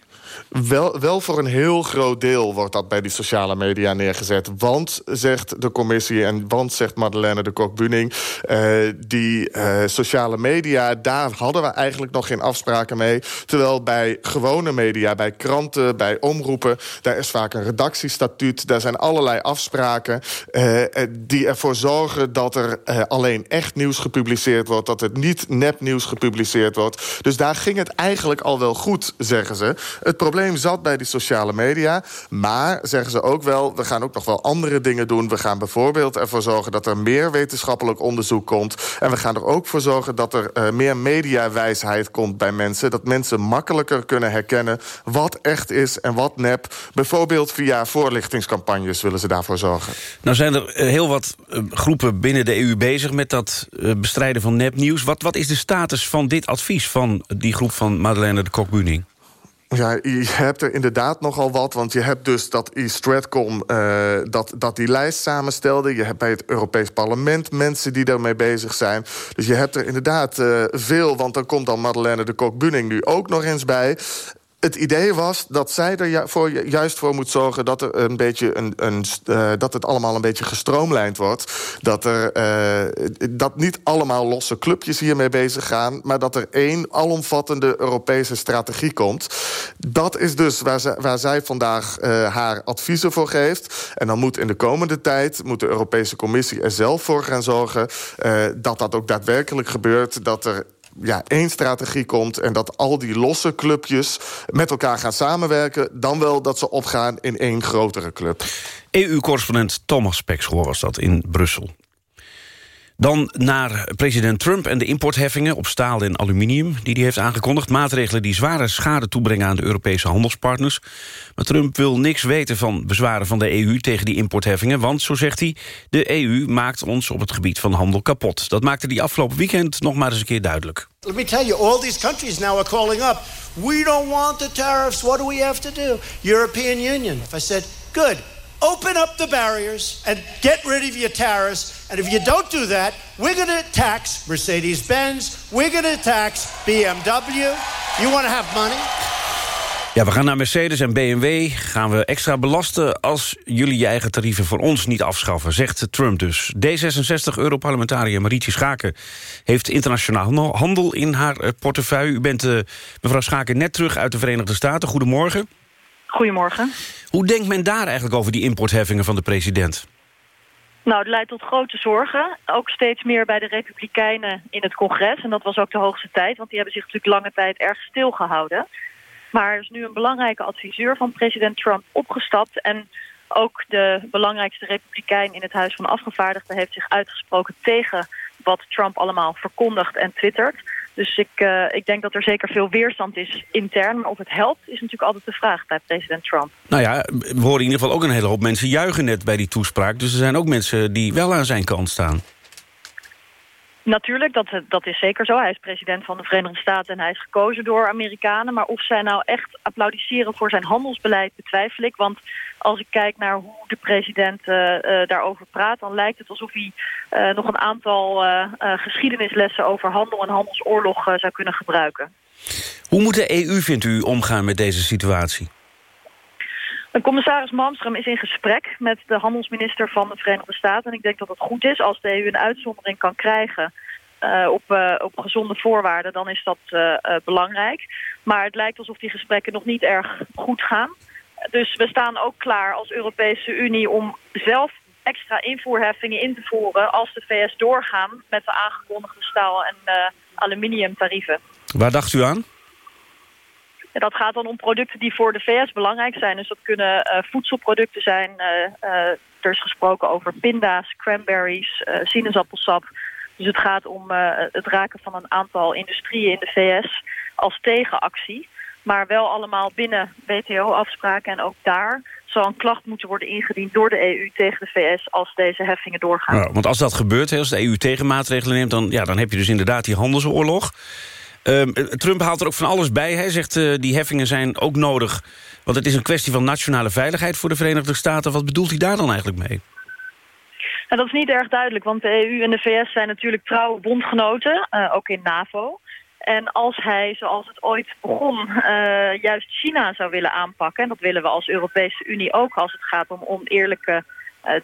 Wel, wel voor een heel groot deel wordt dat bij die sociale media neergezet. Want, zegt de commissie, en want, zegt Madeleine de Kok-Buning... Uh, die uh, sociale media, daar hadden we eigenlijk nog geen afspraken mee. Terwijl bij gewone media, bij kranten, bij omroepen... daar is vaak een redactiestatuut, daar zijn allerlei afspraken... Uh, die ervoor zorgen dat er alleen echt nieuws gepubliceerd wordt... dat het niet nepnieuws gepubliceerd wordt. Dus daar ging het eigenlijk al wel goed, zeggen ze. Het probleem zat bij die sociale media. Maar, zeggen ze ook wel, we gaan ook nog wel andere dingen doen. We gaan bijvoorbeeld ervoor zorgen dat er meer wetenschappelijk onderzoek komt. En we gaan er ook voor zorgen dat er uh, meer mediawijsheid komt bij mensen. Dat mensen makkelijker kunnen herkennen wat echt is en wat nep. Bijvoorbeeld via voorlichtingscampagnes willen ze daarvoor zorgen. Nou zijn er heel wat uh, groepen binnen de EU bezig met dat bestrijden van nepnieuws. Wat, wat is de status van dit advies van die groep van Madeleine de Kok-Buning? Ja, je hebt er inderdaad nogal wat. Want je hebt dus dat e-Stratcom uh, dat, dat die lijst samenstelde. Je hebt bij het Europees Parlement mensen die daarmee bezig zijn. Dus je hebt er inderdaad uh, veel. Want dan komt dan Madeleine de Kok-Buning nu ook nog eens bij. Het idee was dat zij er voor, juist voor moet zorgen... dat, er een beetje een, een, uh, dat het allemaal een beetje gestroomlijnd wordt. Dat, er, uh, dat niet allemaal losse clubjes hiermee bezig gaan... maar dat er één alomvattende Europese strategie komt. Dat is dus waar, ze, waar zij vandaag uh, haar adviezen voor geeft. En dan moet in de komende tijd moet de Europese Commissie er zelf voor gaan zorgen... dat dat ook daadwerkelijk gebeurt, dat er ja, één strategie komt... en dat al die losse clubjes met elkaar gaan samenwerken... dan wel dat ze opgaan in één grotere club. EU-correspondent Thomas Pekschoor was dat in Brussel. Dan naar president Trump en de importheffingen op staal en aluminium... die hij heeft aangekondigd. Maatregelen die zware schade toebrengen aan de Europese handelspartners. Maar Trump wil niks weten van bezwaren van de EU tegen die importheffingen... want, zo zegt hij, de EU maakt ons op het gebied van handel kapot. Dat maakte hij afgelopen weekend nog maar eens een keer duidelijk. Let me tell you, all these countries now are calling up. We don't want the tariffs. What do we have to do? European Union. I said, good. Open up the barriers and get rid of your tariffs. And if you don't do that, we're going to tax Mercedes Benz. We're going to tax BMW. You want to have money? Ja, we gaan naar Mercedes en BMW. Gaan we extra belasten als jullie je eigen tarieven voor ons niet afschaffen, zegt Trump dus. D66-europarlementariër Marietje Schaken heeft internationaal handel in haar eh, portefeuille. U bent, uh, mevrouw Schaken, net terug uit de Verenigde Staten. Goedemorgen. Goedemorgen. Hoe denkt men daar eigenlijk over die importheffingen van de president? Nou, het leidt tot grote zorgen. Ook steeds meer bij de Republikeinen in het congres. En dat was ook de hoogste tijd, want die hebben zich natuurlijk lange tijd erg stilgehouden. Maar er is nu een belangrijke adviseur van president Trump opgestapt. En ook de belangrijkste republikein in het Huis van Afgevaardigden... heeft zich uitgesproken tegen wat Trump allemaal verkondigt en twittert. Dus ik, uh, ik denk dat er zeker veel weerstand is intern. Maar of het helpt, is natuurlijk altijd de vraag bij president Trump. Nou ja, we horen in ieder geval ook een hele hoop mensen juichen net bij die toespraak. Dus er zijn ook mensen die wel aan zijn kant staan. Natuurlijk, dat, dat is zeker zo. Hij is president van de Verenigde Staten en hij is gekozen door Amerikanen. Maar of zij nou echt applaudisseren voor zijn handelsbeleid betwijfel ik. Want als ik kijk naar hoe de president uh, uh, daarover praat... dan lijkt het alsof hij uh, nog een aantal geschiedenislessen over handel en handelsoorlog zou kunnen gebruiken. Hoe moet de EU, vindt u, omgaan met deze situatie? De commissaris Malmström is in gesprek met de handelsminister van de Verenigde Staten. En ik denk dat het goed is als de EU een uitzondering kan krijgen... Uh, op, uh, op gezonde voorwaarden, dan is dat uh, belangrijk. Maar het lijkt alsof die gesprekken nog niet erg goed gaan. Dus we staan ook klaar als Europese Unie om zelf extra invoerheffingen in te voeren... als de VS doorgaan met de aangekondigde staal- en aluminiumtarieven. Waar dacht u aan? Dat gaat dan om producten die voor de VS belangrijk zijn. Dus dat kunnen uh, voedselproducten zijn. Uh, uh, er is gesproken over pinda's, cranberries, sinaasappelsap. Dus het gaat om het raken van een aantal industrieën in de VS als tegenactie. Maar wel allemaal binnen WTO-afspraken. En ook daar zal een klacht moeten worden ingediend door de EU tegen de VS... als deze heffingen doorgaan. Want als dat gebeurt, als de EU tegenmaatregelen neemt... Dan, ja, dan heb je dus inderdaad die handelsoorlog... Um, Trump haalt er ook van alles bij. Hij zegt uh, die heffingen zijn ook nodig... want het is een kwestie van nationale veiligheid voor de Verenigde Staten. Wat bedoelt hij daar dan eigenlijk mee? En dat is niet erg duidelijk, want de EU en de VS zijn natuurlijk trouwe bondgenoten, uh, ook in NAVO. En als hij, zoals het ooit begon, uh, juist China zou willen aanpakken... en dat willen we als Europese Unie ook als het gaat om oneerlijke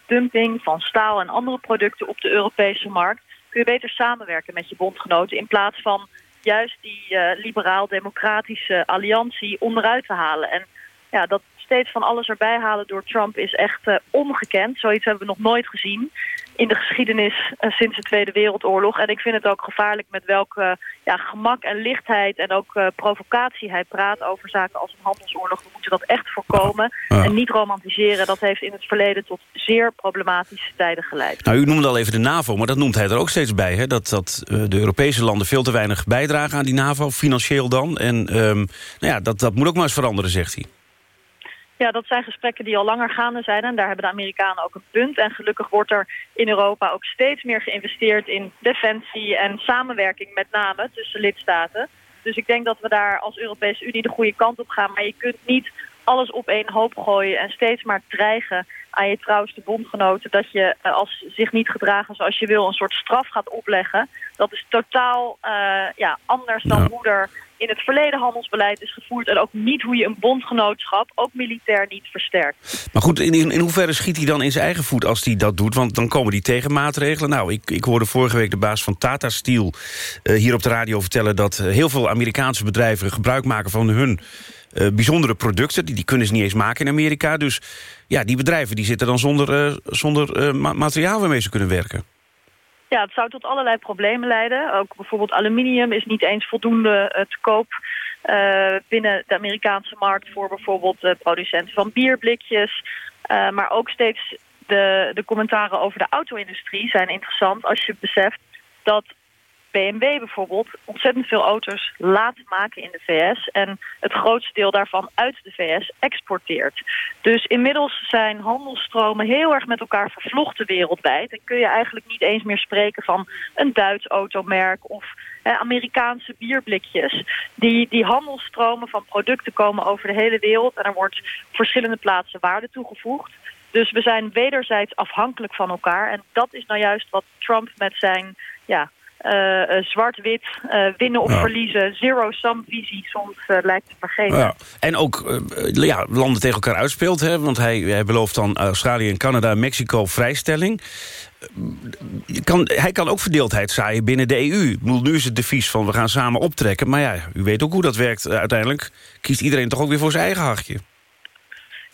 dumping van staal en andere producten op de Europese markt... kun je beter samenwerken met je bondgenoten in plaats van juist die uh, liberaal-democratische alliantie onderuit te halen. En ja, dat steeds van alles erbij halen door Trump is echt uh, ongekend. Zoiets hebben we nog nooit gezien in de geschiedenis uh, sinds de Tweede Wereldoorlog. En ik vind het ook gevaarlijk met welke ja, gemak en lichtheid en ook uh, provocatie hij praat over zaken als een handelsoorlog. We moeten dat echt voorkomen en niet romantiseren. Dat heeft in het verleden tot zeer problematische tijden geleid. Nou, u noemde al even de NAVO, maar dat noemt hij er ook steeds bij. Hè? Dat, dat de Europese landen veel te weinig bijdragen aan die NAVO, financieel dan. En um, nou ja, dat, dat moet ook maar eens veranderen, zegt hij. Ja, dat zijn gesprekken die al langer gaande zijn. En daar hebben de Amerikanen ook een punt. En gelukkig wordt er in Europa ook steeds meer geïnvesteerd in defensie en samenwerking met name tussen lidstaten. Dus ik denk dat we daar als Europese Unie de goede kant op gaan. Maar je kunt niet alles op één hoop gooien en steeds maar dreigen aan je trouwste bondgenoten... dat je, eh, als zich niet gedragen zoals je wil, een soort straf gaat opleggen. Dat is totaal uh, ja, anders dan hoe er in het verleden handelsbeleid is gevoerd... en ook niet hoe je een bondgenootschap, ook militair, niet versterkt. Maar goed, in, in hoeverre schiet hij dan in zijn eigen voet als hij dat doet? Want dan komen die tegenmaatregelen. Nou, ik, ik hoorde vorige week de baas van Tata Steel uh, hier op de radio vertellen... dat heel veel Amerikaanse bedrijven gebruik maken van hun bijzondere producten. Die, die kunnen ze niet eens maken in Amerika. Dus ja, die bedrijven die zitten dan zonder, uh, zonder ma materiaal waarmee ze kunnen werken. Ja, het zou tot allerlei problemen leiden. Ook bijvoorbeeld aluminium is niet eens voldoende te koop binnen de Amerikaanse markt voor bijvoorbeeld uh, producenten van bierblikjes. Maar ook steeds de, de commentaren over de auto-industrie zijn interessant als je beseft dat BMW bijvoorbeeld ontzettend veel auto's laat maken in de VS... en het grootste deel daarvan uit de VS exporteert. Dus inmiddels zijn handelsstromen heel erg met elkaar vervlochten wereldwijd... en kun je eigenlijk niet eens meer spreken van een Duits automerk... of eh, Amerikaanse bierblikjes. Die, die handelsstromen van producten komen over de hele wereld... en er wordt verschillende plaatsen waarde toegevoegd... Dus we zijn wederzijds afhankelijk van elkaar. En dat is nou juist wat Trump met zijn ja, uh, uh, zwart-wit, uh, winnen of ja. verliezen, zero-sum visie soms lijkt te vergeten. Ja. En ook ja, landen tegen elkaar uitspeelt, hè, want hij, hij belooft dan Australië en Canada en Mexico vrijstelling. Kan, hij kan ook verdeeldheid zaaien binnen de EU. Bedoel, nu is het devies van we gaan samen optrekken. Maar ja, u weet ook hoe dat werkt. uiteindelijk kiest iedereen toch ook weer voor zijn eigen hachje.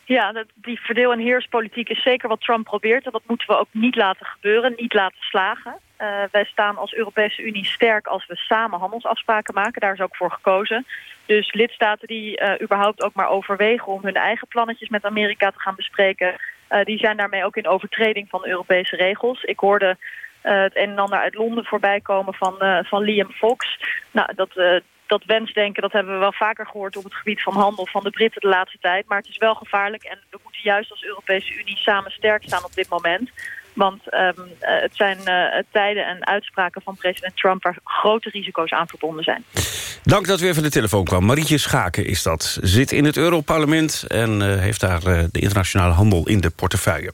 Ja, die verdeel- en heerspolitiek is zeker wat Trump probeert. En dat moeten we ook niet laten gebeuren, niet laten slagen. Uh, wij staan als Europese Unie sterk als we samen handelsafspraken maken. Daar is ook voor gekozen. Dus lidstaten die uh, überhaupt ook maar overwegen om hun eigen plannetjes met Amerika te gaan bespreken... Uh, die zijn daarmee ook in overtreding van Europese regels. Ik hoorde het een en ander uit Londen voorbij komen van, van Liam Fox. Nou, dat, dat wensdenken, dat hebben we wel vaker gehoord op het gebied van handel van de Britten de laatste tijd. Maar het is wel gevaarlijk en we moeten juist als Europese Unie samen sterk staan op dit moment. Want um, uh, het zijn uh, tijden en uitspraken van president Trump... waar grote risico's aan verbonden zijn. Dank dat u even de telefoon kwam. Marietje Schaken is dat. Zit in het Europarlement en uh, heeft daar de internationale handel in de portefeuille.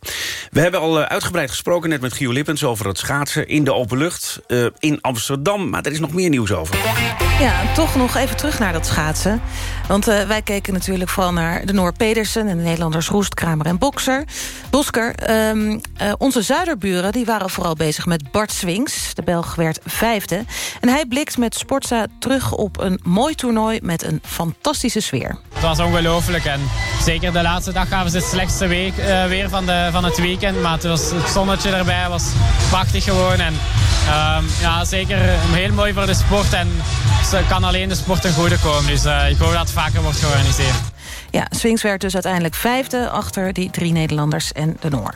We hebben al uitgebreid gesproken net met Gio Lippens... over het schaatsen in de open lucht in Amsterdam. Maar er is nog meer nieuws over. Ja, toch nog even terug naar dat schaatsen. Want wij keken natuurlijk vooral naar de Noor Pedersen... en de Nederlanders Roest, Kramer en Bokser. Bosker, um, onze zuiderburen die waren vooral bezig met Bart Swings. De Belg werd vijfde. En hij blikt met Sportza terug op een mooi toernooi... met een fantastische sfeer. Het was ongelooflijk. En zeker de laatste dag gaven ze het slechtste week, uh, weer van, de, van het weekend. Maar het, was, het zonnetje erbij was prachtig gewoon. En uh, ja, zeker heel mooi voor de sport. En het kan alleen de sport ten goede komen. Dus ik hoop dat vaker wordt georganiseerd. Ja, Swings werd dus uiteindelijk vijfde... achter die drie Nederlanders en de Noor.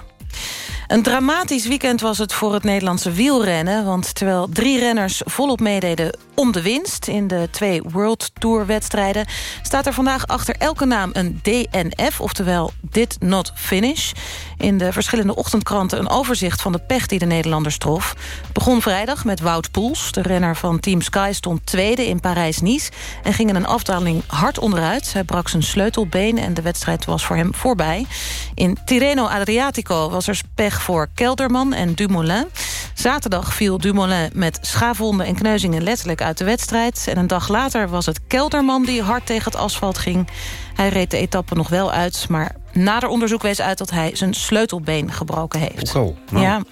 Een dramatisch weekend was het voor het Nederlandse wielrennen... want terwijl drie renners volop meededen om de winst... in de twee World Tour wedstrijden... staat er vandaag achter elke naam een DNF, oftewel Did Not Finish. In de verschillende ochtendkranten een overzicht van de pech die de Nederlanders trof. Begon vrijdag met Wout Poels. De renner van Team Sky stond tweede in Parijs-Nice... en ging in een afdaling hard onderuit. Hij brak zijn sleutelbeen en de wedstrijd was voor hem voorbij. In Tirreno Adriatico was er pech voor Kelderman en Dumoulin. Zaterdag viel Dumoulin met schaafwonden en kneuzingen letterlijk uit de wedstrijd. En een dag later was het Kelderman die hard tegen het asfalt ging. Hij reed de etappe nog wel uit, maar nader onderzoek wees uit... dat hij zijn sleutelbeen gebroken heeft. Oh, nou. Ja.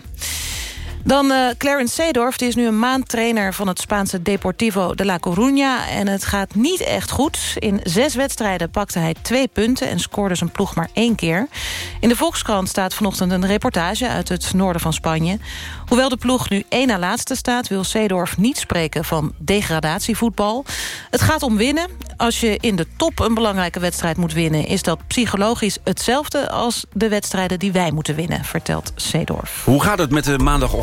Dan uh, Clarence Seedorf, die is nu een maand trainer van het Spaanse Deportivo de La Coruña. En het gaat niet echt goed. In zes wedstrijden pakte hij twee punten en scoorde zijn ploeg maar één keer. In de Volkskrant staat vanochtend een reportage uit het noorden van Spanje. Hoewel de ploeg nu één na laatste staat... wil Seedorf niet spreken van degradatievoetbal. Het gaat om winnen. Als je in de top een belangrijke wedstrijd moet winnen... is dat psychologisch hetzelfde als de wedstrijden die wij moeten winnen... vertelt Seedorf. Hoe gaat het met de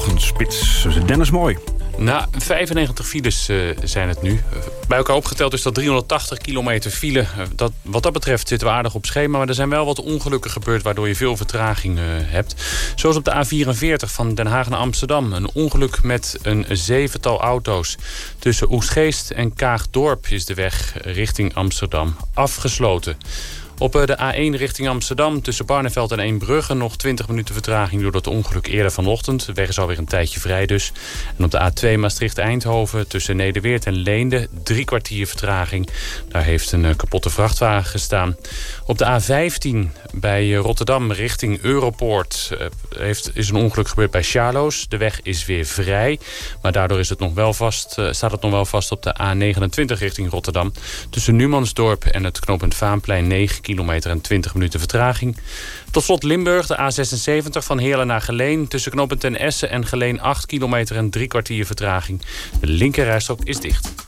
maandagochtendspits? Dennis Mooi. Nou, 95 files uh, zijn het nu. Bij elkaar opgeteld is dat 380 kilometer file. Dat, wat dat betreft zitten we aardig op schema. Maar er zijn wel wat ongelukken gebeurd waardoor je veel vertraging uh, hebt. Zoals op de A44 van Den Haag naar Amsterdam. Een ongeluk met een zevental auto's. Tussen Oesgeest en Kaagdorp is de weg richting Amsterdam afgesloten. Op de A1 richting Amsterdam tussen Barneveld en Eembrugge... nog 20 minuten vertraging door dat ongeluk eerder vanochtend. De weg is alweer een tijdje vrij dus. En op de A2 Maastricht-Eindhoven tussen Nederweert en Leende... drie kwartier vertraging. Daar heeft een kapotte vrachtwagen gestaan. Op de A15 bij Rotterdam richting Europoort... heeft, is een ongeluk gebeurd bij Charloes. De weg is weer vrij. Maar daardoor is het nog wel vast, staat het nog wel vast op de A29 richting Rotterdam. Tussen Numansdorp en het knooppunt Vaanplein 9 kilometer en 20 minuten vertraging. Tot slot Limburg, de A76 van Heerlen naar Geleen. Tussen knooppunt Ten Essen en Geleen 8 kilometer en drie kwartier vertraging. De linkerrijstok is dicht.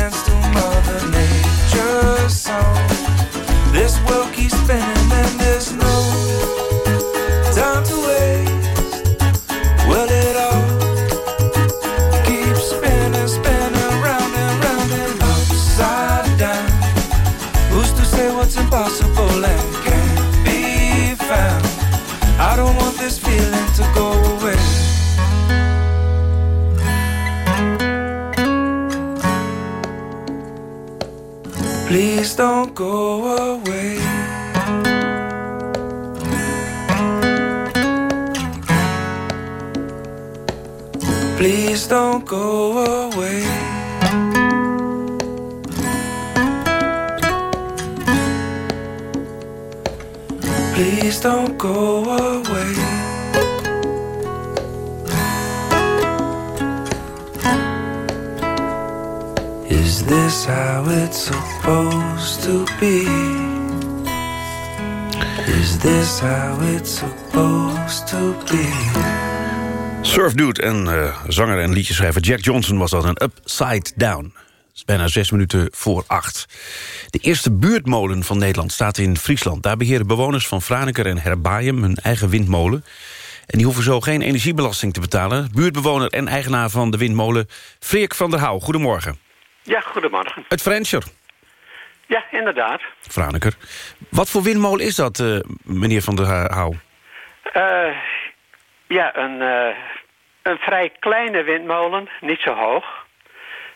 world go away. Please don't go away. Is this how it's supposed to be? Is this how it's supposed to be? Surf Dude en uh, zanger en liedjeschrijver Jack Johnson was dat een Upside Down. Het is bijna zes minuten voor acht. De eerste buurtmolen van Nederland staat in Friesland. Daar beheren bewoners van Franeker en Herbaium hun eigen windmolen. En die hoeven zo geen energiebelasting te betalen. Buurtbewoner en eigenaar van de windmolen Freek van der Houw. Goedemorgen. Ja, goedemorgen. Het Frenscher. Ja, inderdaad. Franeker. Wat voor windmolen is dat, uh, meneer van der Houw? Uh, ja, een, uh, een vrij kleine windmolen, niet zo hoog.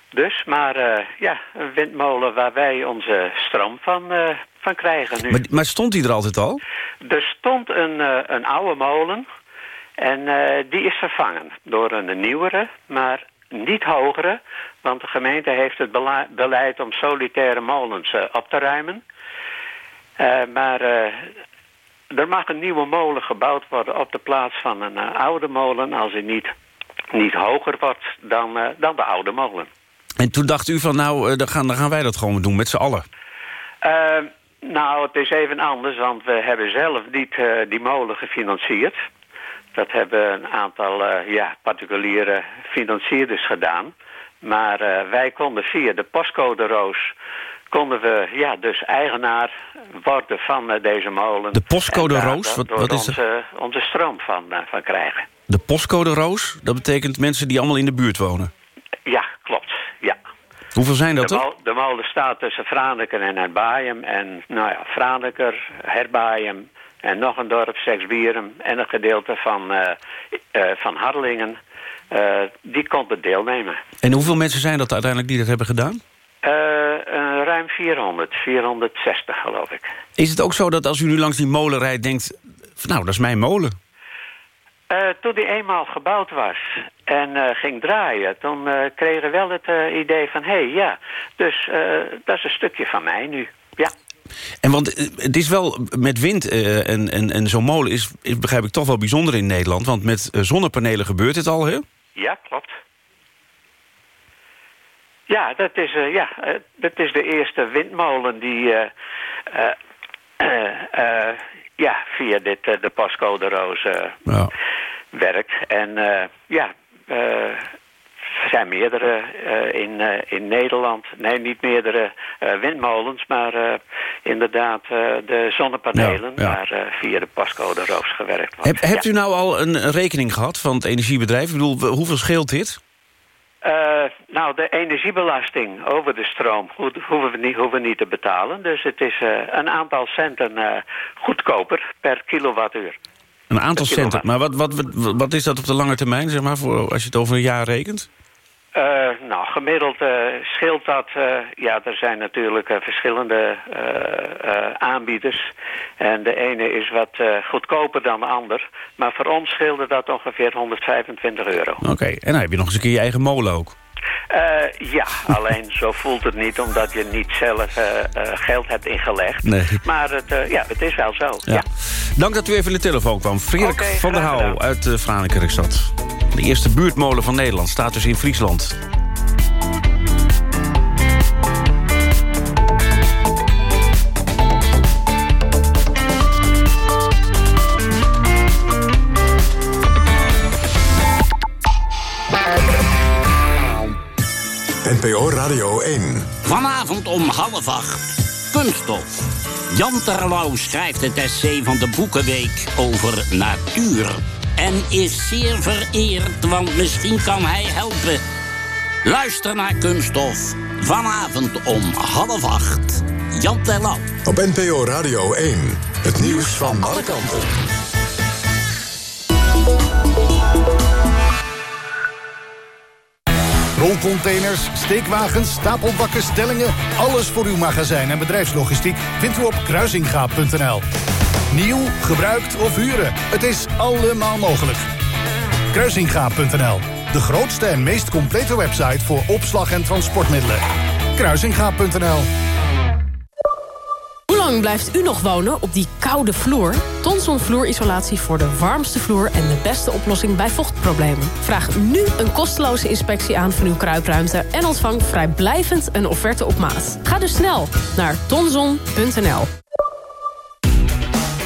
Dus, maar uh, ja, een windmolen waar wij onze stroom van, uh, van krijgen nu. Maar, maar, stond die er altijd al? Er stond een, uh, een oude molen en die is vervangen door een nieuwere, maar niet hogere. Want de gemeente heeft het beleid om solitaire molens op te ruimen. maar er mag een nieuwe molen gebouwd worden op de plaats van een oude molen als hij niet niet hoger wordt dan, eh, dan de oude molen. En toen dacht u van, nou, eh, dan, gaan, dan gaan wij dat gewoon doen met z'n allen. Nou, het is even anders, want we hebben zelf niet die molen gefinancierd. Dat hebben een aantal ja, particuliere financierders gedaan. Maar wij konden via de postcode Roos... konden we ja, dus eigenaar worden van deze molen. De postcode Roos? Wat, wat is onze, onze stroom van, van krijgen. De postcode Roos? Dat betekent mensen die allemaal in de buurt wonen? Ja, klopt. Ja. Hoeveel zijn dat de er? De molen staat tussen Franeker en Herbaaium. En nou ja, Franeker, Herbaaium en nog een dorp, Seksbierum... en een gedeelte van, uh, uh, van Harlingen. Uh, die konden deelnemen. En hoeveel mensen zijn dat uiteindelijk die dat hebben gedaan? Ruim 400, 460 geloof ik. Is het ook zo dat als u nu langs die molen rijdt denkt... nou, dat is mijn molen? Uh, toen die eenmaal gebouwd was en ging draaien... toen kregen we wel het idee van... hé, hey, ja, dus dat is een stukje van mij nu, ja. En want het is wel met wind en, en, en zo'n molen is, is, begrijp ik, toch wel bijzonder in Nederland. Want met zonnepanelen gebeurt het al, hè? Ja, klopt. Ja, dat is, ja, dat is de eerste windmolen die... ja, via dit, de pascode Roos ja. werkt. En ja, er zijn meerdere uh, in, in Nederland. Nee, niet meerdere windmolens, maar inderdaad de zonnepanelen... Ja, ja. waar via de pascode Roos gewerkt wordt. Heb, hebt u nou al een rekening gehad van het energiebedrijf? Ik bedoel, hoeveel scheelt dit? Uh, nou, de energiebelasting over de stroom hoeven we niet, hoeven we niet te betalen. Dus het is uh, een aantal centen uh, goedkoper per kilowattuur. Een aantal centen, maar wat, wat, wat, wat, is dat op de lange termijn, zeg maar, voor, als je het over een jaar rekent? Nou, gemiddeld scheelt dat... ja, er zijn natuurlijk verschillende aanbieders. En de ene is wat goedkoper dan de ander. Maar voor ons scheelde dat ongeveer 125 euro. Oké, okay. en dan heb je nog eens een keer je eigen molen ook. Uh, ja, alleen zo voelt het niet omdat je niet zelf uh, uh, geld hebt ingelegd. Nee. Maar het, ja, het is wel zo. Ja. Ja. Dank dat u even in de telefoon kwam. Frederik okay, van der Houw uit uh, Franeker De eerste buurtmolen van Nederland staat dus in Friesland. NPO Radio 1. Vanavond om half acht. Kunststof. Jan Terlouw schrijft het essay van de Boekenweek over natuur. En is zeer vereerd, want misschien kan hij helpen. Luister naar Kunststof. Vanavond om half acht. Jan Terlouw. Op NPO Radio 1. Het nieuws van alle kanten. Rolcontainers, steekwagens, stapelbakken, stellingen... alles voor uw magazijn en bedrijfslogistiek vindt u op kruisingaap.nl. Nieuw, gebruikt of huren, het is allemaal mogelijk. Kruisingaap.nl, de grootste en meest complete website... voor opslag en transportmiddelen. Kruisingaap.nl Hoe lang blijft u nog wonen op die koude vloer? Tonson vloerisolatie voor de warmste vloer en de beste oplossing bij vochtproblemen. Vraag nu een kosteloze inspectie aan van uw kruipruimte... en ontvang vrijblijvend een offerte op maat. Ga dus snel naar tonson.nl.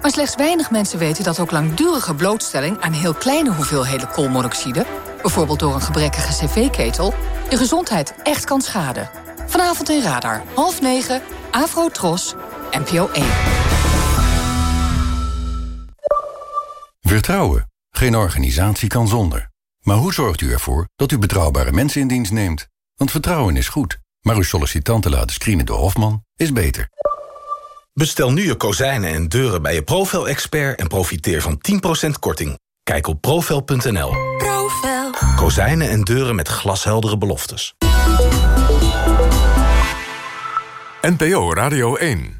Maar slechts weinig mensen weten dat ook langdurige blootstelling... aan heel kleine hoeveelheden koolmonoxide... bijvoorbeeld door een gebrekkige cv-ketel... je gezondheid echt kan schaden. Vanavond in Radar, half negen, Afro Tros, NPO 1. Vertrouwen. Geen organisatie kan zonder. Maar hoe zorgt u ervoor dat u betrouwbare mensen in dienst neemt? Want vertrouwen is goed, maar uw sollicitanten laten screenen door Hofman is beter. Bestel nu je kozijnen en deuren bij je Profel-expert... en profiteer van 10% korting. Kijk op profel.nl. Profel. Kozijnen en deuren met glasheldere beloftes. NPO Radio 1